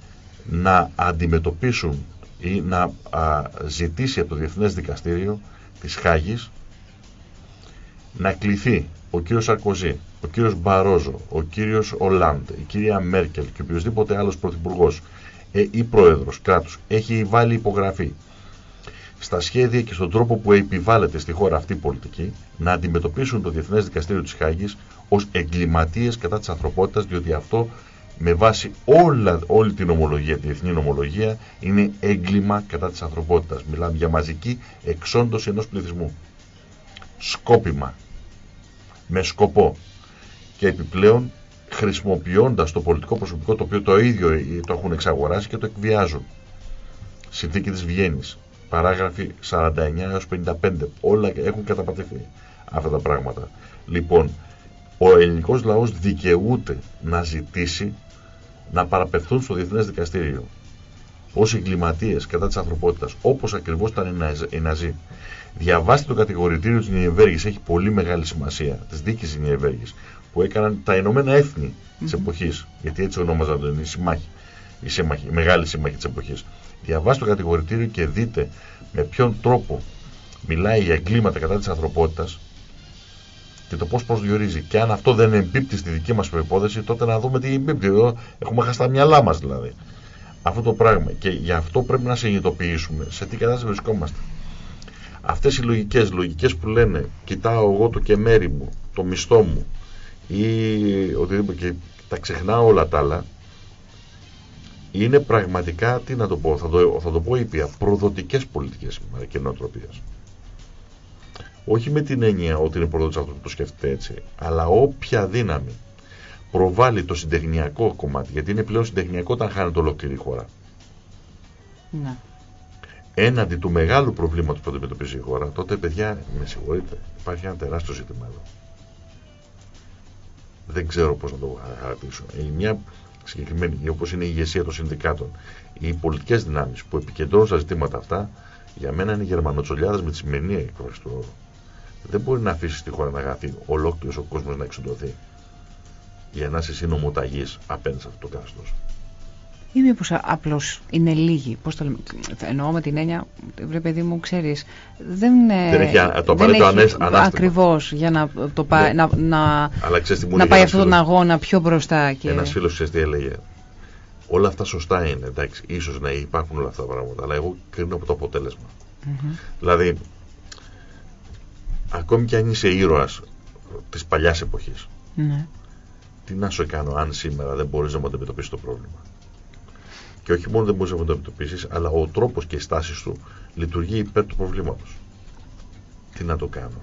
να αντιμετωπίσουν ή να ζητήσει από το Διεθνές Δικαστήριο της Χάγης να κληθεί ο κύριος Σαρκοζή, ο κύριος Μπαρόζο, ο κύριος Ολάντ, η κυρία Μέρκελ και οποιοδήποτε άλλος πρωθυπουργός ε, ή πρόεδρος κράτους έχει βάλει υπογραφή στα σχέδια και στον τρόπο που επιβάλλεται στη χώρα αυτή η πολιτική να αντιμετωπίσουν το Διεθνές Δικαστήριο της Χάγης ως εγκληματίες κατά της ανθρωπότητας διότι αυτό με βάση όλα, όλη την ομολογία, τη διεθνή νομολογία είναι έγκλημα κατά της ανθρωπότητας. Μιλάμε για μαζική εξόντωση ενός πληθυσμού. Σκόπιμα. Με σκοπό. Και επιπλέον χρησιμοποιώντας το πολιτικό προσωπικό το οποίο το ίδιο το έχουν εξαγοράσει και το εκβιάζουν. Συνθήκη της Βιέννης, παράγραφοι 49 έως 55, όλα έχουν καταπατηθεί αυτά τα πράγματα. Λοιπόν, ο ελληνικός λαός δικαιούται να ζητήσει να παραπευθούν στο Διεθνές Δικαστήριο ως εγκληματίες κατά της ανθρωπότητας, όπως ακριβώς ήταν οι Ναζί. Διαβάστε το κατηγορητήριο της Νιεβέργης, έχει πολύ μεγάλη σημασία, της δίκης της Νιεβέργης που έκαναν τα Ηνωμένα Έθνη mm -hmm. τη εποχής. Γιατί έτσι ονόμαζαν τον οι σύμμαχοι, οι, σύμμαχοι, οι μεγάλοι σύμμαχοι της εποχής. Διαβάστε το κατηγορητήριο και δείτε με ποιον τρόπο μιλάει για εγκλήματα κατά της ανθρωπότητας και το πώς προσδιορίζει. Και αν αυτό δεν εμπίπτει στη δική μας προπόθεση, τότε να δούμε τι εμπίπτει. Εδώ έχουμε χάσει τα μυαλά μας δηλαδή. Αυτό το πράγμα. Και γι' αυτό πρέπει να συνειδητοποιήσουμε σε τι κατάσταση βρισκόμαστε. Αυτές οι λογικές, λογικές που λένε, κοιτάω εγώ το κεμέρι μου, το μισθό μου, ή οτιδήποτε και τα ξεχνάω όλα τα άλλα είναι πραγματικά, τι να το πω, θα το, θα το πω ήπια, προδοτικές πολιτικές και νοοτροπίες. Όχι με την έννοια ότι είναι προδότης αυτό που το σκέφτεται έτσι, αλλά όποια δύναμη προβάλλει το συντεχνιακό κομμάτι, γιατί είναι πλέον συντεχνιακό όταν χάνεται ολόκληρη η χώρα. Ναι. Έναντι του μεγάλου προβλήματος που αντιμετωπίζει η χώρα, τότε παιδιά, με συγχωρείτε, υπάρχει ένα τεράστιο ζήτημα εδώ. Δεν ξέρω πώς να το χαρακτηρίσω. Η μια συγκεκριμένη, όπως είναι η ηγεσία των συνδικάτων, οι πολιτικές δυνάμεις που επικεντρώνουν στα ζητήματα αυτά, για μένα είναι γερμανοτσολιάδες με τη σημερινή έκφραση του όρου. Δεν μπορεί να αφήσει τη χώρα να γάθει ολόκληρος ο κόσμος να εξοντωθεί για να είσαι συνομοταγή απέναντι σε αυτό το κάστο. Ή μήπω απλώς είναι λίγοι. Πώς το λέμε; Εννοώ με την έννοια, βρε παιδί μου, ξέρεις. Δεν, δεν έχει το απαραίτητο ανάστημα. Ακριβώς για να, το πάει, ναι. να, να, να πάει αυτόν τον αγώνα πιο μπροστά. Και... Ένας φίλος ξέρεις τι έλεγε; Όλα αυτά σωστά είναι, εντάξει, ίσως να υπάρχουν όλα αυτά τα πράγματα, αλλά εγώ κρίνω από το αποτέλεσμα. Mm -hmm. Δηλαδή, ακόμη και αν είσαι ήρωας της παλιάς εποχής, ναι. Τι να σου κάνω αν σήμερα δεν μπορείς να μου αντιμετωπίσεις το πρόβλημα. Και όχι μόνο δεν μπορείς να μου αντιμετωπίσεις, αλλά ο τρόπος και η στάση του λειτουργεί υπέρ του προβλήματος. Τι να το κάνω.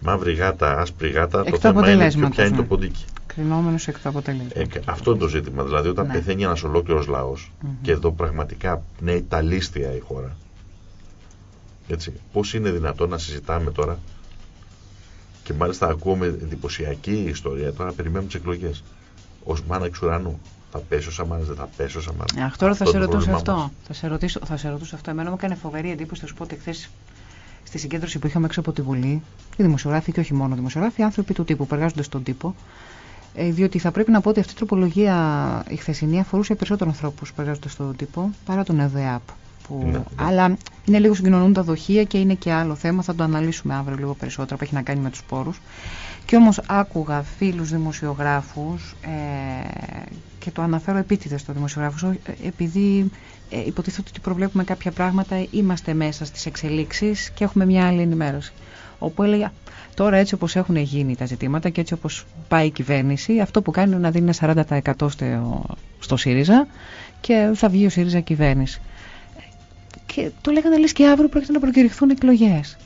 Μαύρη γάτα, άσπρη γάτα, το θέμα είναι ποιο πιάνει το ποντίκι. Κρινόμενος εκ του αποτελέσματος. Ε, αυτό είναι το ζήτημα. Δηλαδή όταν ναι. πεθαίνει ένας ολόκληρος λαός mm -hmm. και εδώ πραγματικά πνέει τα λίστια η χώρα. Έτσι. Πώς είναι δυνατόν να συζητάμε τώρα και μάλιστα ακούμε εντυπωσιακή ιστορία τώρα περιμένουμε τις εκλογές. Ω μάνα εξ ουρανού. Θα πέσει ο Σαμάρα, δεν θα πέσει ο Σαμάρα. Αχ, τώρα θα σε ρωτήσω αυτό. Θα σε, ρωτήσω, θα σε ρωτήσω αυτό. Εμένα μου έκανε φοβερή εντύπωση, θα σου πω ότι χθες στη συγκέντρωση που είχαμε έξω από τη Βουλή, οι δημοσιογράφοι και όχι μόνο δημοσιογράφοι, άνθρωποι του τύπου που εργάζονται στον τύπο, ε, διότι θα πρέπει να πω ότι αυτή η τροπολογία η χθεσινή αφορούσε περισσότερου ανθρώπους που εργάζονται στον τύπο παρά τον ΕΔΕΑΠ. Που... Ναι, ναι. Αλλά είναι λίγο συγκοινωνούν τα δοχεία και είναι και άλλο θέμα. Θα το αναλύσουμε αύριο λίγο περισσότερο που έχει να κάνει με τους πόρου. Και όμως άκουγα φίλους δημοσιογράφους ε, και το αναφέρω επίτηδες στο δημοσιογράφους, επειδή ε, υποτίθεται ότι προβλέπουμε κάποια πράγματα, είμαστε μέσα στις εξελίξεις και έχουμε μια άλλη ενημέρωση. Όπου έλεγα, τώρα έτσι όπως έχουν γίνει τα ζητήματα και έτσι όπως πάει η κυβέρνηση, αυτό που κάνει είναι να δίνει 40% στο, στο ΣΥΡΙΖΑ και θα βγει ο ΣΥΡΙΖΑ κυβέρνηση και το λέγανε λες και αύριο πρόκειται να προκηρυχθούν εκλογές.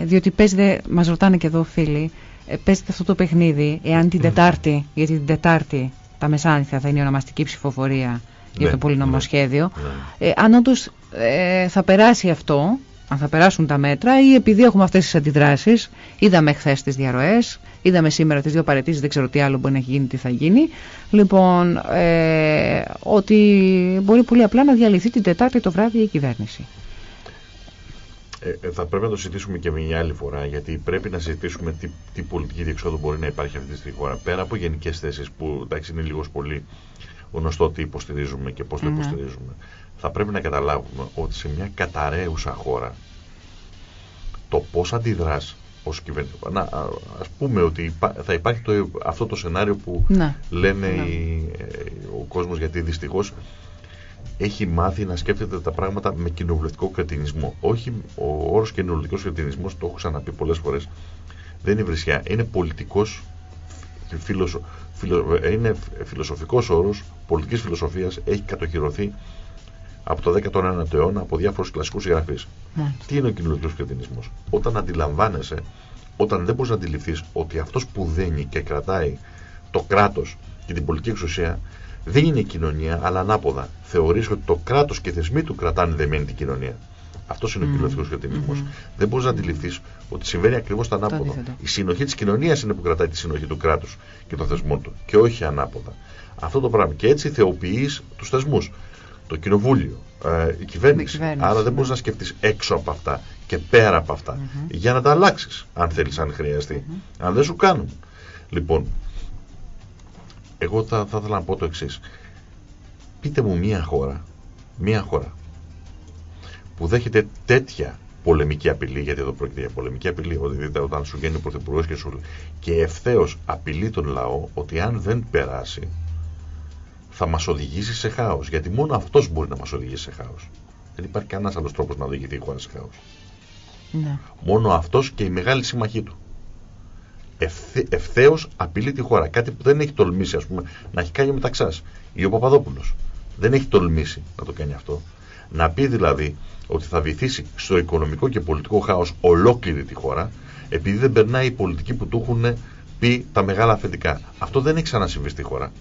Ε, διότι παίζεται, μας ρωτάνε και εδώ φίλοι, ε, παίζεται αυτό το παιχνίδι, εάν την Τετάρτη, γιατί την Τετάρτη τα μεσάνυχτα θα είναι η ονομαστική ψηφοφορία για ναι, το πολυνομοσχέδιο, ναι, ναι. ε, αν όντως ε, θα περάσει αυτό, αν θα περάσουν τα μέτρα ή επειδή έχουμε αυτές τις αντιδράσεις, είδαμε χθες τις διαρροές, είδαμε σήμερα τις δύο παρετήσεις, δεν ξέρω τι άλλο μπορεί να έχει γίνει, τι θα γίνει, λοιπόν, ε, ότι μπορεί πολύ απλά να διαλυθεί την Τετάρτη το βράδυ η κυβέρνηση. Ε, ε, θα πρέπει να το συζητήσουμε και μια άλλη φορά, γιατί πρέπει να συζητήσουμε τι, τι πολιτική διεξόδου μπορεί να υπάρχει αυτή τη χώρα. Πέρα από γενικές θέσεις που εντάξει, είναι λίγος πολύ γνωστό τι υποστηρίζουμε και πώς το υποστηρίζουμε θα πρέπει να καταλάβουμε ότι σε μια καταραίουσα χώρα το πώς αντιδράς ως κυβέρνηση. Να, ας πούμε ότι θα υπάρχει το, αυτό το σενάριο που ναι. λένε ναι. ε, ο κόσμος γιατί δυστυχώς έχει μάθει να σκέφτεται τα πράγματα με κοινοβουλευτικό κρατηνισμό. Όχι, ο όρος κοινοβουλευτικός κρατηνισμός, το έχω ξαναπεί πολλές φορές, δεν είναι βρισιά. Είναι πολιτικός, φιλοσο, φιλο, είναι φιλοσοφικός όρος πολιτικής φιλοσοφίας, έχει κατοχυρωθεί από το 19ο αιώνα από διάφορους κλασικούς συγγραφείς. Τι είναι ο κοινωνικό κρατηνισμό, Όταν αντιλαμβάνεσαι, όταν δεν μπορείς να αντιληφθείς ότι αυτός που δένει και κρατάει το κράτος και την πολιτική εξουσία δεν είναι η κοινωνία, αλλά ανάποδα. Θεωρείς ότι το κράτος και οι θεσμοί του κρατάνε δεμένη την κοινωνία. Αυτός είναι ο mm. κοινωνικό κρατηνισμό. Δεν μπορείς να αντιληφθείς ότι συμβαίνει ακριβώς το ανάποδο. Η συνοχή της κοινωνίας είναι που κρατάει τη συνοχή του κράτους και των θεσμών του και όχι ανάποδα. Αυτό το πράγμα. Και έτσι θεοποιείς τους θεσμούς το κοινοβούλιο, ε, η, κυβέρνηση. Άρα δεν μπορείς να σκεφτείς έξω από αυτά και πέρα από αυτά για να τα αλλάξεις, αν θέλεις, αν χρειαστεί. Αν δεν σου κάνουν. Λοιπόν, εγώ θα, θα ήθελα να πω το εξής. Πείτε μου μία χώρα, μία χώρα που δέχεται τέτοια πολεμική απειλή, γιατί εδώ πρόκειται για πολεμική απειλή, ότι όταν σου βγαίνει ο Πρωθυπουργός και σου και ευθέως απειλεί τον λαό ότι αν δεν περάσει θα μας οδηγήσει σε χάος. Γιατί μόνο αυτός μπορεί να μας οδηγήσει σε χάος. Δεν υπάρχει κανένας άλλος τρόπος να οδηγηθεί η χώρα σε χάος. Ναι. Μόνο αυτός και η μεγάλη συμμαχή του. ευθε, ευθέως απειλεί τη χώρα. Κάτι που δεν έχει τολμήσει ας πούμε, να έχει κάνει ο Μεταξάς ή ο Παπαδόπουλος. Δεν έχει τολμήσει να το κάνει αυτό. Να πει δηλαδή ότι θα βυθίσει στο οικονομικό και πολιτικό χάος ολόκληρη τη χώρα επειδή δεν περνάει η πολιτική που του έχουν πει τα μεγάλα αφεντικά. Αυτό δεν έχει ξανασυμβεί στη χώρα.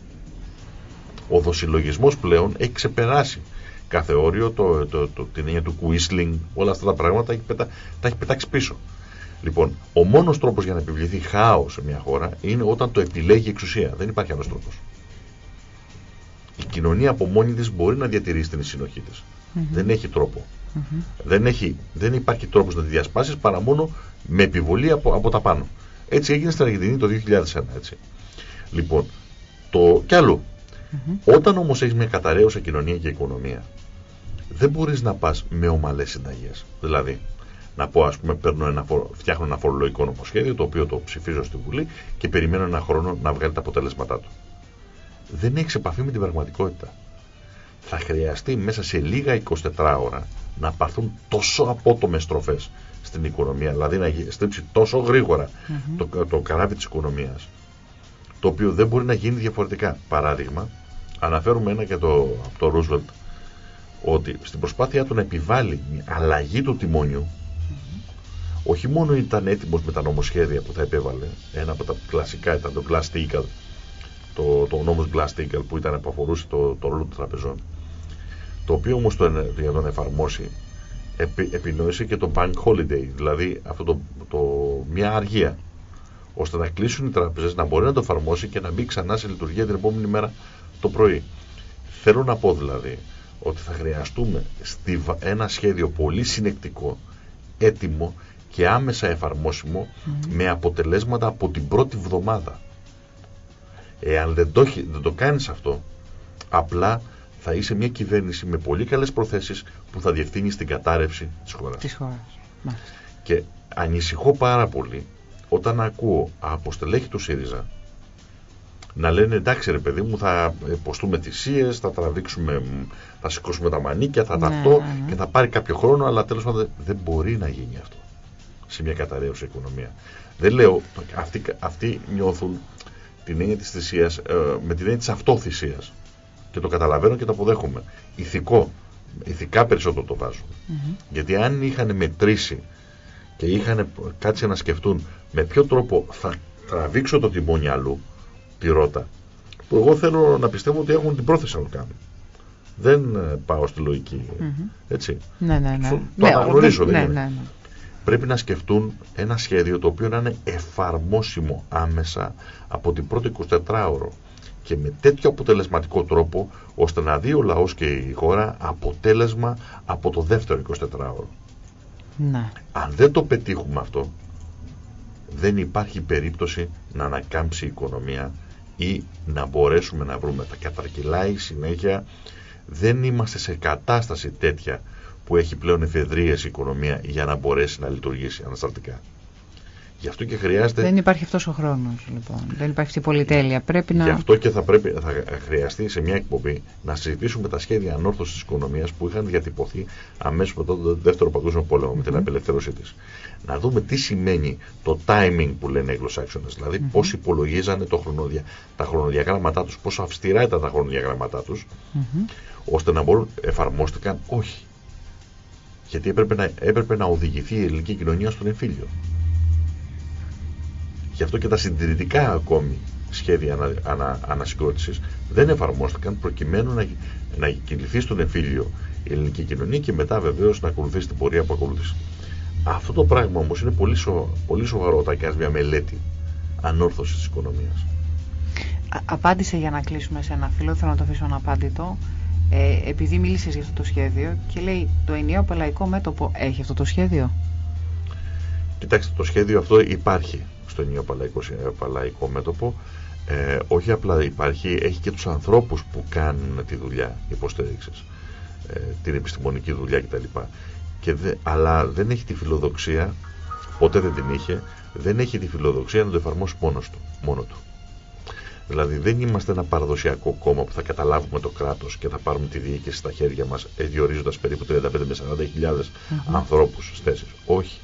Ο δοσυλλογισμός πλέον έχει ξεπεράσει κάθε όριο, το, το, το, την έννοια του Quisling, όλα αυτά τα πράγματα έχει πετα, τα έχει πετάξει πίσω. Λοιπόν, ο μόνος τρόπος για να επιβληθεί χάος σε μια χώρα είναι όταν το επιλέγει η εξουσία. Δεν υπάρχει άλλος τρόπος. Η κοινωνία από μόνη της μπορεί να διατηρήσει την συνοχή της. Δεν έχει τρόπο. δεν, έχει, δεν υπάρχει τρόπος να τη διασπάσεις παρά μόνο με επιβολή από, από τα πάνω. Έτσι έγινε στην Αργεντινή το 2001. Έτσι. Λοιπόν, το κι αλλού. Όταν όμως έχεις μια καταραίουσα κοινωνία και οικονομία, δεν μπορείς να πας με ομαλές συνταγές. Δηλαδή, να πω, ας πούμε, παίρνω ένα, φτιάχνω ένα φορολογικό νομοσχέδιο, το οποίο το ψηφίζω στη Βουλή και περιμένω ένα χρόνο να βγάλει τα αποτελέσματά του. Δεν έχεις επαφή με την πραγματικότητα. Θα χρειαστεί μέσα σε λίγα 24 ώρα να πάρθουν τόσο απότομες στροφές στην οικονομία, δηλαδή να στρίψει τόσο γρήγορα το, το καράβι της οικονομίας, το οποίο δεν μπορεί να γίνει διαφορετικά. Παράδειγμα, αναφέρουμε ένα και το, από το Ρούσβελτ, ότι στην προσπάθειά του να επιβάλλει αλλαγή του τιμόνιου, όχι μόνο ήταν έτοιμος με τα νομοσχέδια που θα επέβαλε, ένα από τα κλασικά ήταν το Glass-Steagall, το, το νόμος Glass-Steagall που ήταν που αφορούσε το, το ρόλο των τραπεζών, το οποίο όμως το, για να εφαρμόσει επι, επινόησε και το Bank Holiday, δηλαδή αυτό το, το, μια αργία, ώστε να κλείσουν οι τράπεζες, να μπορεί να το εφαρμόσει και να μπει ξανά σε λειτουργία την επόμενη μέρα το πρωί. Θέλω να πω δηλαδή ότι θα χρειαστούμε στη, ένα σχέδιο πολύ συνεκτικό, έτοιμο και άμεσα εφαρμόσιμο με αποτελέσματα από την πρώτη βδομάδα. Εάν δεν το, δεν το κάνεις αυτό, απλά θα είσαι μια κυβέρνηση με πολύ καλές προθέσεις που θα διευθύνεις στην κατάρρευση της χώρας. Της χώρας. Και ανησυχώ πάρα πολύ όταν ακούω από στελέχη του ΣΥΡΙΖΑ να λένε εντάξει ρε παιδί μου θα υποστούμε θυσίε, θα τραβήξουμε, θα σηκώσουμε τα μανίκια, θα ναι, ναι, και θα πάρει κάποιο χρόνο αλλά τέλος πάντων δεν μπορεί να γίνει αυτό σε μια καταραίωση οικονομία. Δεν λέω, αυτοί, αυτοί νιώθουν την έννοια της θυσίας ε, με την έννοια της αυτοθυσίας και το καταλαβαίνω και το αποδέχομαι. Ηθικό, ηθικά περισσότερο το βάζουν. Γιατί αν είχαν μετρήσει και είχαν κάτσει να σκεφτούν με ποιο τρόπο θα τραβήξω το τιμόνι αλλού, ρότα, που εγώ θέλω να πιστεύω ότι έχουν την πρόθεση να το κάνουν. Δεν ε, πάω στη λογική. Έτσι. Ναι, ναι, ναι. Το ναι, αναγνωρίζω. Ναι, ναι, ναι. Πρέπει να σκεφτούν ένα σχέδιο το οποίο να είναι εφαρμόσιμο άμεσα από την πρώτη 24 ώρο και με τέτοιο αποτελεσματικό τρόπο ώστε να δει ο λαός και η χώρα αποτέλεσμα από το δεύτερο 24ωρο. Ναι. Αν δεν το πετύχουμε αυτό, δεν υπάρχει περίπτωση να ανακάμψει η οικονομία ή να μπορέσουμε να βρούμε τα κατρακυλάει συνέχεια. Δεν είμαστε σε κατάσταση τέτοια που έχει πλέον εφεδρείες η οικονομία για να μπορέσει να λειτουργήσει ανασταλτικά. Γι' αυτό και χρειάζεται. Δεν υπάρχει αυτός ο χρόνος, λοιπόν. Δεν υπάρχει αυτή η πολυτέλεια. Πρέπει να. Γι' αυτό και θα, πρέπει, θα χρειαστεί σε μια εκπομπή να συζητήσουμε τα σχέδια ανόρθωσης της οικονομίας που είχαν διατυπωθεί αμέσως μετά τον Δεύτερο Παγκόσμιο Πόλεμο, mm -hmm. με την απελευθέρωσή της. Να δούμε τι σημαίνει το timing που λένε οι Αγγλοσάξονες. Δηλαδή, mm -hmm. πώς υπολογίζανε το χρονοδια... τα χρονοδιαγράμματά τους, πόσο αυστηρά ήταν τα χρονοδιαγράμματά τους, mm -hmm. ώστε να μπορούν εφαρμόστηκαν όχι. Γιατί έπρεπε να, έπρεπε να οδηγηθεί η ελληνική κοινωνία στον εμφύλιο. Γι' αυτό και τα συντηρητικά ακόμη σχέδια ανα, ανα, ανασυγκρότησης δεν εφαρμόστηκαν προκειμένου να, να κινηθεί στον εμφύλιο η ελληνική κοινωνία και μετά βεβαίως να ακολουθήσει την πορεία που ακολουθήσει. Αυτό το πράγμα όμως είναι πολύ, σο, πολύ σοβαρό όταν κάνεις μια μελέτη ανόρθωσης της οικονομίας. απάντησε για να κλείσουμε σε ένα φίλο, θέλω να το αφήσω αναπάντητο. Ε, επειδή μίλησες για αυτό το σχέδιο και λέει το ενιαίο παλαϊκό μέτωπο έχει αυτό το σχέδιο; Κοιτάξτε, το σχέδιο αυτό υπάρχει στο ενίο παλαϊκό, μέτωπο ε, όχι απλά υπάρχει, έχει και τους ανθρώπους που κάνουν τη δουλειά υποστήριξης, ε, την επιστημονική δουλειά κτλ. Και δε, αλλά δεν έχει τη φιλοδοξία, ποτέ δεν την είχε, δεν έχει τη φιλοδοξία να το εφαρμόσει μόνος του, μόνο του. Δηλαδή δεν είμαστε ένα παραδοσιακό κόμμα που θα καταλάβουμε το κράτος και θα πάρουμε τη διοίκηση στα χέρια μας, διορίζοντας περίπου 35 με 40 χιλιάδες mm -hmm. ανθρώπους στις θέσεις. Όχι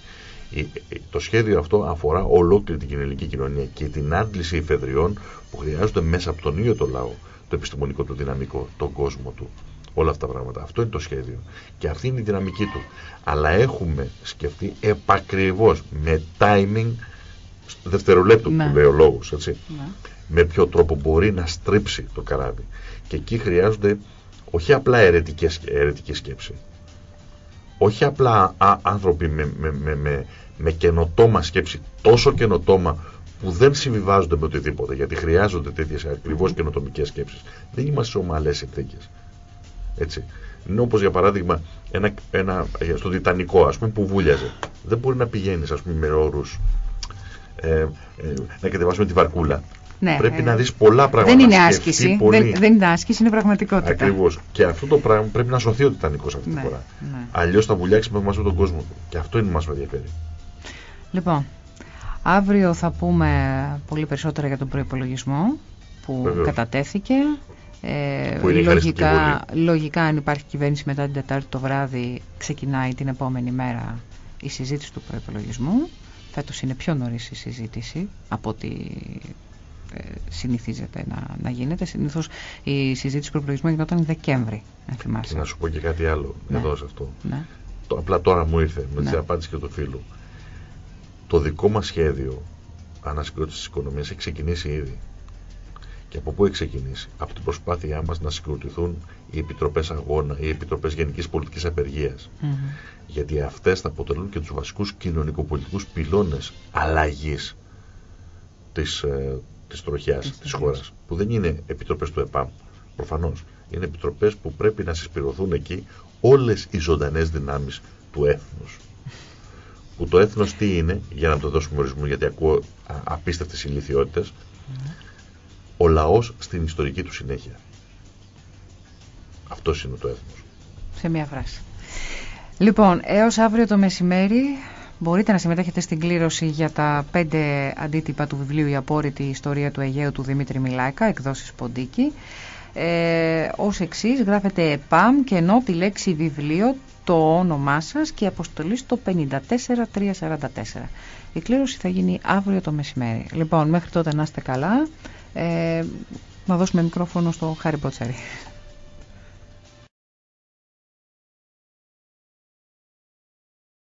Το σχέδιο αυτό αφορά ολόκληρη την κοινωνική κοινωνία και την άντληση υφεδριών που χρειάζονται μέσα από τον ίδιο το λαό, το επιστημονικό του δυναμικό, τον κόσμο του. Όλα αυτά τα πράγματα. Αυτό είναι το σχέδιο. Και αυτή είναι η δυναμική του. Αλλά έχουμε σκεφτεί επακριβώς με timing δευτερολέπτου ναι. που λέει ο λόγος, έτσι. Ναι. Με ποιο τρόπο μπορεί να στρίψει το καράβι. Και εκεί χρειάζονται όχι απλά αιρετικές, αιρετική σκέψη. Όχι απλά άνθρωποι με, με, με, με, με καινοτόμα σκέψη, τόσο καινοτόμα που δεν συμβιβάζονται με οτιδήποτε, γιατί χρειάζονται τέτοιες ακριβώς καινοτομικές σκέψεις. Δεν είμαστε σε ομαλές συνθήκες. Έτσι. Είναι όπως για παράδειγμα ένα, ένα, στο Τιτανικό, ας πούμε, που βούλιαζε. Δεν μπορεί να πηγαίνεις, ας πούμε, με όρους ε, ε, να κατεβάσουμε τη βαρκούλα. Ναι, πρέπει ε, να δεις πολλά πράγματα. Δεν είναι άσκηση. Δεν, δεν είναι άσκηση, είναι πραγματικότητα. Ακριβώς. Και αυτό το πράγμα πρέπει να σωθεί ο Τιτανικό αυτή ναι, τη φορά. Ναι. Αλλιώς θα βουλιάξεις με μαζί τον κόσμο του. Και αυτό είναι που μας ενδιαφέρει. Λοιπόν, αύριο θα πούμε πολύ περισσότερα για τον προπολογισμό που Βεβαίως. κατατέθηκε. Ε, που λογικά, λογικά, αν υπάρχει κυβέρνηση μετά την Τετάρτη το βράδυ, ξεκινάει την επόμενη μέρα η συζήτηση του προπολογισμού. Φέτος είναι πιο νωρίς η συζήτηση από ό,τι ε, συνηθίζεται να, να γίνεται. Συνήθως η συζήτηση του προπολογισμού γινόταν Δεκέμβρη, αν θυμάσαι. Και να σου πω και κάτι άλλο ναι. εδώ σε αυτό. Ναι. Το, απλά τώρα μου ήρθε με ναι. την απάντηση και του φίλου. Το δικό μας σχέδιο ανασυγκρότησης της οικονομίας έχει ξεκινήσει ήδη. Και από πού έχει ξεκινήσει, από την προσπάθειά μας να συγκροτηθούν οι επιτροπές αγώνα, οι επιτροπές γενικής πολιτικής απεργίας. Mm -hmm. Γιατί αυτές θα αποτελούν και τους βασικούς κοινωνικοπολιτικούς πυλώνες αλλαγής της ε, της τροχιάς της χώρας, που δεν είναι επιτροπές του ΕΠΑΜ, προφανώς. Είναι επιτροπές που πρέπει να συσπηρωθούν εκεί όλες οι ζωντανές δυνάμεις του έθνους. Που το έθνος τι είναι, για να το δώσουμε ορισμό, γιατί ακούω απίστευτες ηλικιότητες, ο λαός στην ιστορική του συνέχεια. Αυτός είναι το έθνος. Σε μία φράση. Λοιπόν, έως αύριο το μεσημέρι Μπορείτε να συμμετέχετε στην κλήρωση για τα πέντε αντίτυπα του βιβλίου «Η απόρριτη ιστορία του Αιγαίου» του Δημήτρη Μιλάκα, εκδόσεις Ποντίκη. Ε, ως εξής γράφετε ΕΠΑΜ και ενώ τη λέξη βιβλίο το όνομά σας και αποστολή στο 54344. Η κλήρωση θα γίνει αύριο το μεσημέρι. Λοιπόν, μέχρι τότε να είστε καλά. Ε, να δώσουμε μικρόφωνο στο Χάρη Μποτσαρή.